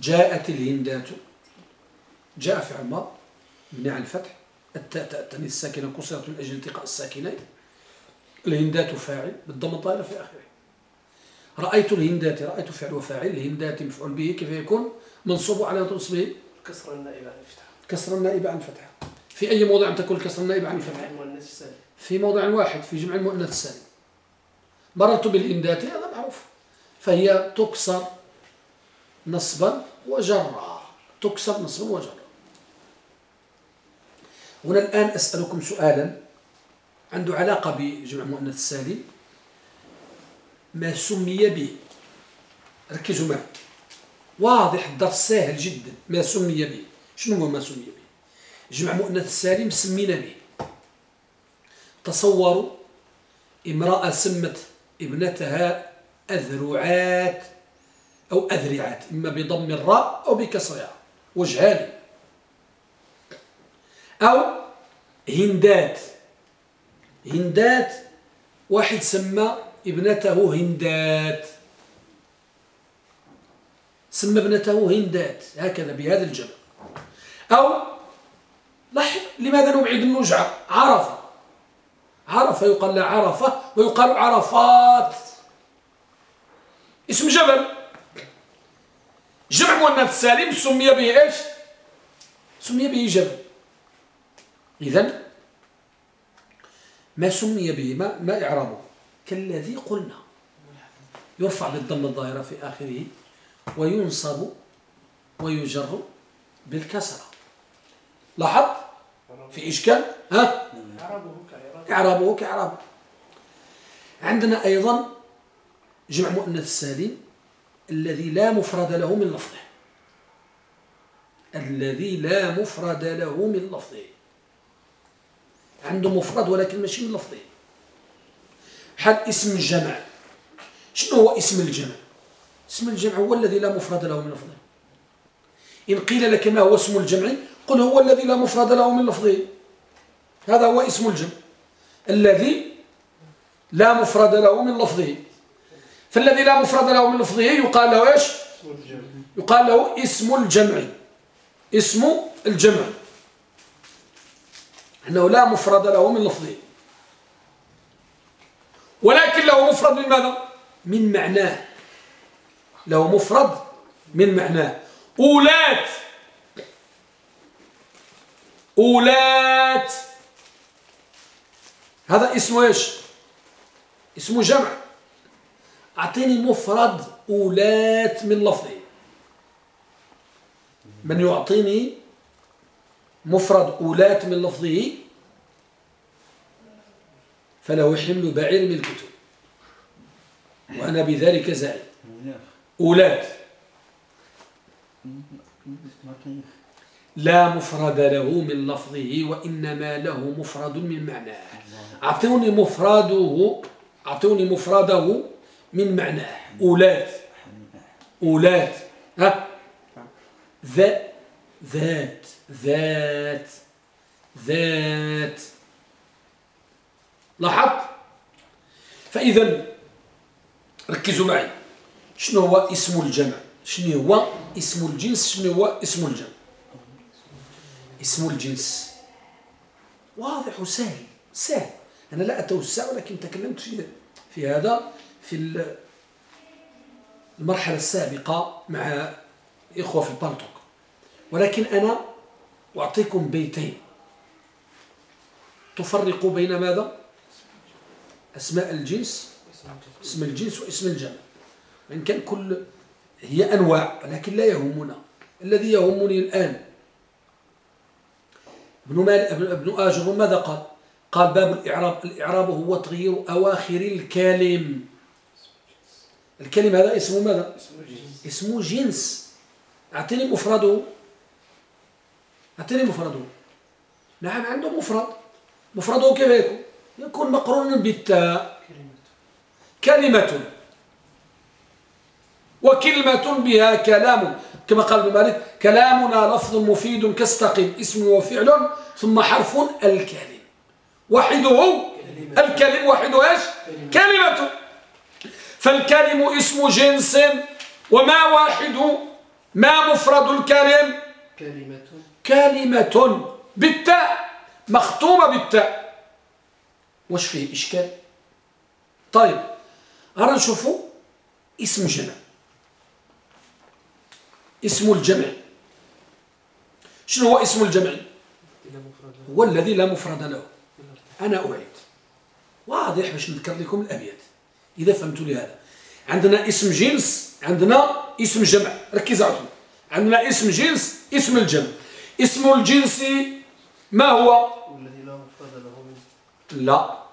جاءت الهندات. جاء في عمار من على الفتح. التاء تأتني الساكنة كسرت من أجل التقاء الساكنين الهندات فاعل بالضم الطائرة في آخره. رأيت الهندات رأيت فعل وفاعل. الهندات مفعول به كيف يكون؟ منصوب على نصبه كسر النائب عن الفتحة كسر النائب عن فتحة في أي موضع تكون كسر النائب عن السالم في موضع واحد في جمع المؤنث السالم مررت بالهندات هذا معروف. فهي تكسر نصبا وجرا تكسر نصبا وجرا هنا الآن أسألكم سؤالا. عنده علاقة بجمع المؤنث السالم. ما سمي به؟ ركزوا معي. واضح الدرس سهل جدا. ما سمي به؟ شنو هو ما سمي به؟ جمع مؤنث السالم سمينا به. تصوروا امرأة سمت ابنتها أذرعات أو أذرعات إما بضم الراء أو بكسرها. وجهان. أو هندات. هندات واحد سمى ابنته هندات. سمى ابنته هندات. هكذا بهذا الجمع. أو لاحظ لماذا نبعد النجعة؟ عرفة. عرفة يقال لا عرفة ويقال عرفات. اسم جبل. جمع مؤنث سالم سمي به إيش؟ سمي به جمع اذا ما سمي به؟ ما, ما إعرابه. كالذي قلنا. يرفع بالضم الظاهرة في آخره. وينصب ويجر بالكسرة. لاحظ؟ في إشكال؟ ها؟ إعرابه كإعرابه. عندنا أيضا جمع مؤنث سالم الذي لا مفرد له من لفظه. الذي لا مفرد له من لفظه. عنده مفرد ولكن ماشي من لفظه. حال اسم الجمع؟ شنو هو اسم الجمع؟ اسم الجمع هو الذي لا مفرد له من لفظه. إن قيل لك ما هو اسم الجمع قل هو الذي لا مفرد له من لفظه. هذا هو اسم الجمع الذي لا مفرد له من لفظه. فالذي لا مفرد له من لفظه يقال له إيش؟ يقال له اسم الجمع. اسم الجمع. أنه لا مفرد له من لفظه. ولكن له مفرد من ماذا؟ من معناه. له مفرد من معناه. أولات أولات هذا اسمه إيش؟ اسمه جمع. أعطيني مفرد أولات من لفظه من يعطيني مفرد أولات من لفظه فله حمل بعير من الكتب. وأنا بذلك زائد. أولات لا مفرد له من لفظه وإنما له مفرد من معناه. أعطوني مفرده أعطوني مفرده من معناه. أولات أولات ها؟ ذا ذات ذات ذات. لاحظت؟ فإذا ركزوا معي. شنو هو اسم الجمع؟ شنو هو اسم الجنس؟ شنو هو اسم الجمع؟ اسم الجنس. واضح وسهل سهل. أنا لا أتوسع ولكن تكلمت في في هذا في المرحلة السابقة مع إخوة في البالتوك ولكن أنا أعطيكم بيتين. تفرق بين ماذا؟ أسماء الجنس اسم الجنس واسم الجمع. وإن كان كل هي أنواع لكن لا يهمنا. الذي يهمني الآن ابن, مال ابن آجر ماذا قال؟ قال باب الإعراب الإعراب هو تغيير أواخر الكلم. الكلمة هذا اسمه ماذا؟ اسمه جنس. أعطيني مفرده. أعطيني مفرده. نعم عنده مفرد. مفرده كيف يكون؟ يكون مقرونا بالتاء. كلمة. وكلمة بها كلام. كما قال ابن مالك كلامنا لفظ مفيد كاستقم اسم وفعل ثم حرف الكلم. وحده الكلم وحده إيش؟ كلمة. فالكلم اسم جنس وما واحد؟ ما مفرد الكلم؟ كلمة. كلمة. بالتاء مختومة بالتاء. واش فيه إشكال؟ طيب غادي نشوفوا اسم جمع اسم الجمع. شنو هو اسم الجمع؟ هو الذي لا مفرد له. أنا أعيد. واضح باش نذكر لكم الأبيات. إذا فهمتوا لي هذا. عندنا اسم جنس عندنا اسم جمع. ركز عندنا عندنا اسم جنس اسم الجمع. اسم الجنس ما هو؟ والذي لا. مفرد له لا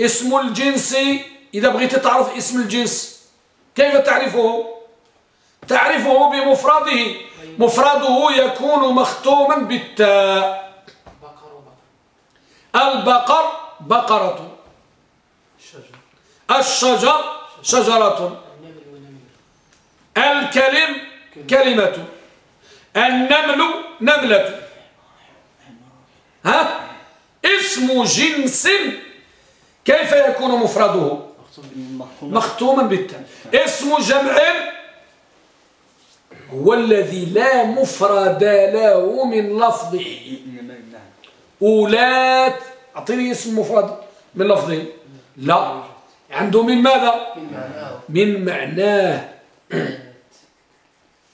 اسم الجنس إذا بغيت تعرف اسم الجنس كيف تعرفه؟ تعرفه بمفرده. مفرده يكون مختوما بالتاء. البقر بقرة. الشجر شجرة. الكلم كلمة. النمل نملة. ها؟ اسم جنس كيف يكون مفرده؟ مختوما بالتاء. اسم جمع هو الذي لا مفرد له من لفظه. أولاد أعطيني اسم مفرد من لفظه. لا. عنده من ماذا؟ من معناه.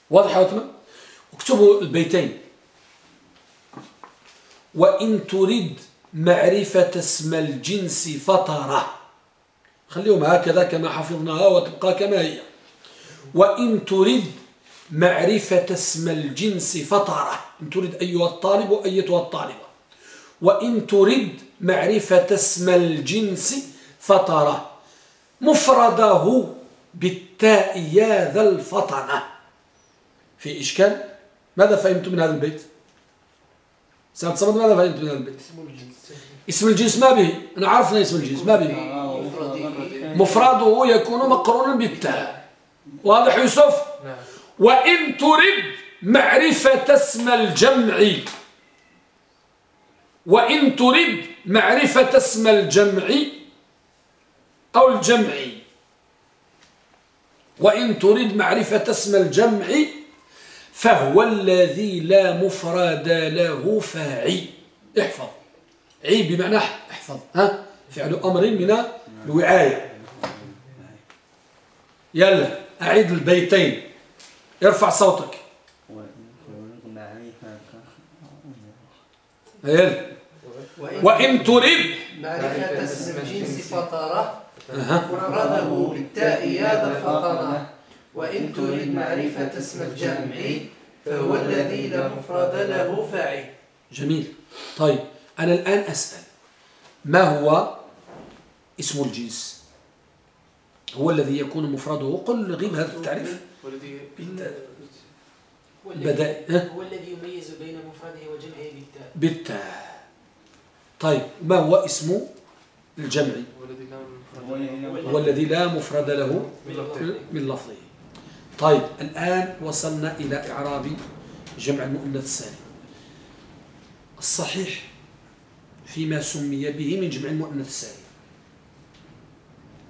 واضح عثمان؟ اكتبوا البيتين. وإن تريد معرفة اسم الجنس فطرة. خليهم هكذا كما حفظناها وتبقى كما هي. وإن تريد معرفة اسم الجنس فطرة. إن تريد أيها الطالب وأيتها الطالبة. وإن تريد معرفة اسم الجنس فطرة. مفرده بالتاء يا ذا الفطنة. في إشكال؟ ماذا فهمت من هذا البيت؟ سعد صمد ماذا فهمت من هذا البيت؟ اسم الجنس. ما به. أنا عرفنا اسم الجنس ما به. مفرده. يكون مقرونا بالتاء. واضح يوسف؟ نعم. وإن تريد معرفة اسم الجمع. وإن تريد معرفة اسم الجمع أو الجمع وإن تريد معرفة اسم الجمع فهو الذي لا مفرد له فاعي. احفظ. عي بمعنى احفظ. ها؟ فعل أمر من الوعاية. يلا أعيد البيتين. ارفع صوتك. وإن تريد. معرفة اسم الجنس فطرة. مفرده بالتاء يا الفطنة وإن تريد معرفة اسم الجمع فهو الذي لا مفرد له فاعل. جميل. طيب أنا الآن أسأل. ما هو اسم الجنس؟ هو الذي يكون مفرده؟ قل غيب هذا التعريف. والذي هو الذي- بدأ؟ هو الذي يميز بين مفرده وجمعه بالتاء بالتاء طيب ما هو اسم الجمع والذي لا مفرد هو الذي لا مفرد له من لفظه. من لفظه طيب الآن وصلنا إلى إعراب جمع المؤنث السالم الصحيح فيما سمي به من جمع المؤنث السالم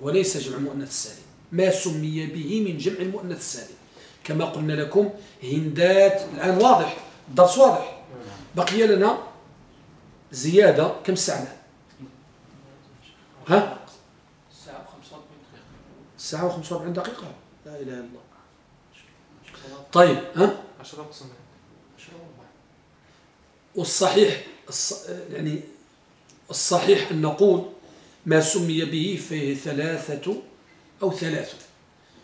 وليس جمع المؤنث السالم ما سمي به من جمع المؤنث السالم كما قلنا لكم هندات الآن واضح الدرس واضح. بقي لنا زيادة كم ساعة؟ ها؟ الساعة 45 دقيقة. الساعة و45 دقيقة. لا إله إلا الله. طيب ها؟ 10 أقسم والصحيح الص... يعني الصحيح أن نقول ما سمي به فيه ثلاثة أو ثلاثة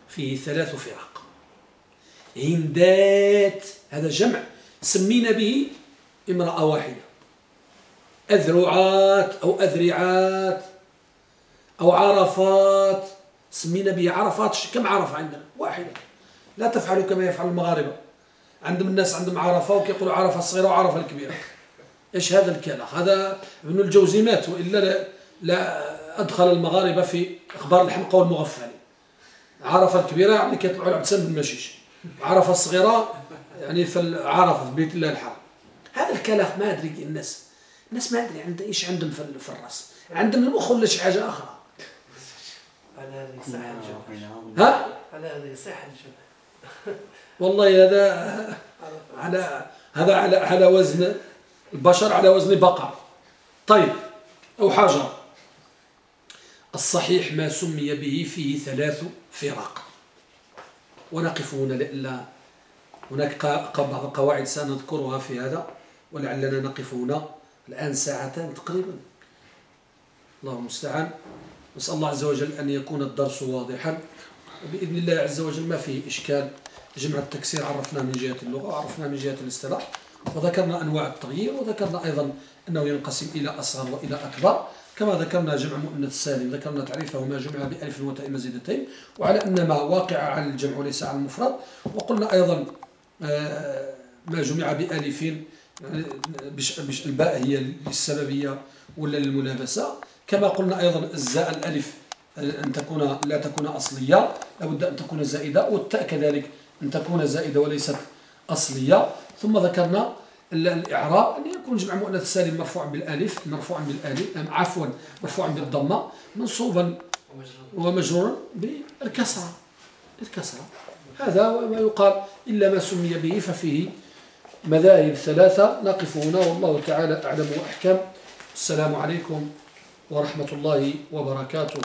فيه ثلاث فرق. هندات هذا جمع سمينا به امرأة واحدة. أذرعات أو أذرعات أو عرفات سمينا به عرفات كم عرفة عندنا؟ واحدة. لا تفعلوا كما يفعل المغاربة. عندهم الناس عندهم عرفة وكيقولوا عرفة الصغيرة وعرفة الكبيرة إيش هذا الكلام؟ هذا ابن الجوزي مات وإلا لا, لا أدخل المغاربة في إخبار الحمقى والمغفلين عرفة الكبيرة يعني كيطلعوا العبد سند المشيش عرفة الصغيرة يعني في عرفة في بيت الله الحرام. هذا الكلام ما أدري الناس الناس ما أدري عند إيش عندهم في, الرأس. عندهم المخ ولا شي حاجة أخرى؟ على هذه صح الجمع ها؟ على هذه صح الجمع والله هذا على هذا على على وزن البشر على وزن بقر. طيب أو حجر. الصحيح ما سمي به فيه ثلاث فرق. ونقف هنا لإلا هناك بعض القواعد سنذكرها في هذا ولعلنا نقف هنا الآن ساعتان تقريبا. الله المستعان نسأل الله عز وجل أن يكون الدرس واضحا. وبإذن الله عز وجل ما فيه إشكال جمع التكسير عرفنا من جهة اللغة وعرفنا من جهة الاصطلاح وذكرنا أنواع التغيير وذكرنا أيضا أنه ينقسم إلى أصغر وإلى أكبر. كما ذكرنا جمع مؤنث سالم ذكرنا تعريفه ما جمع بألف وتاء مزيدتين وعلى أن ما واقع على الجمع وليس على المفرد وقلنا أيضا آه، ما جمع بألف بش بش الباء هي للسببية ولا للملابسة. كما قلنا أيضا الزاء الألف آه، أن تكون لا تكون أصلية لابد أن تكون زائدة والتاء كذلك أن تكون زائدة وليست أصلية. ثم ذكرنا ال- الإعراب أن يكون جمع مؤنث سالم مرفوع بالألف مرفوع بالألف أم عفوا مرفوع بالضمة منصوبا ومجرورا بالكسرة الكسرة هذا وما يقال إلا ما سمي به ففيه مذاهب ثلاثة نقف هنا والله تعالى أعلم وأحكم. السلام عليكم ورحمة الله وبركاته.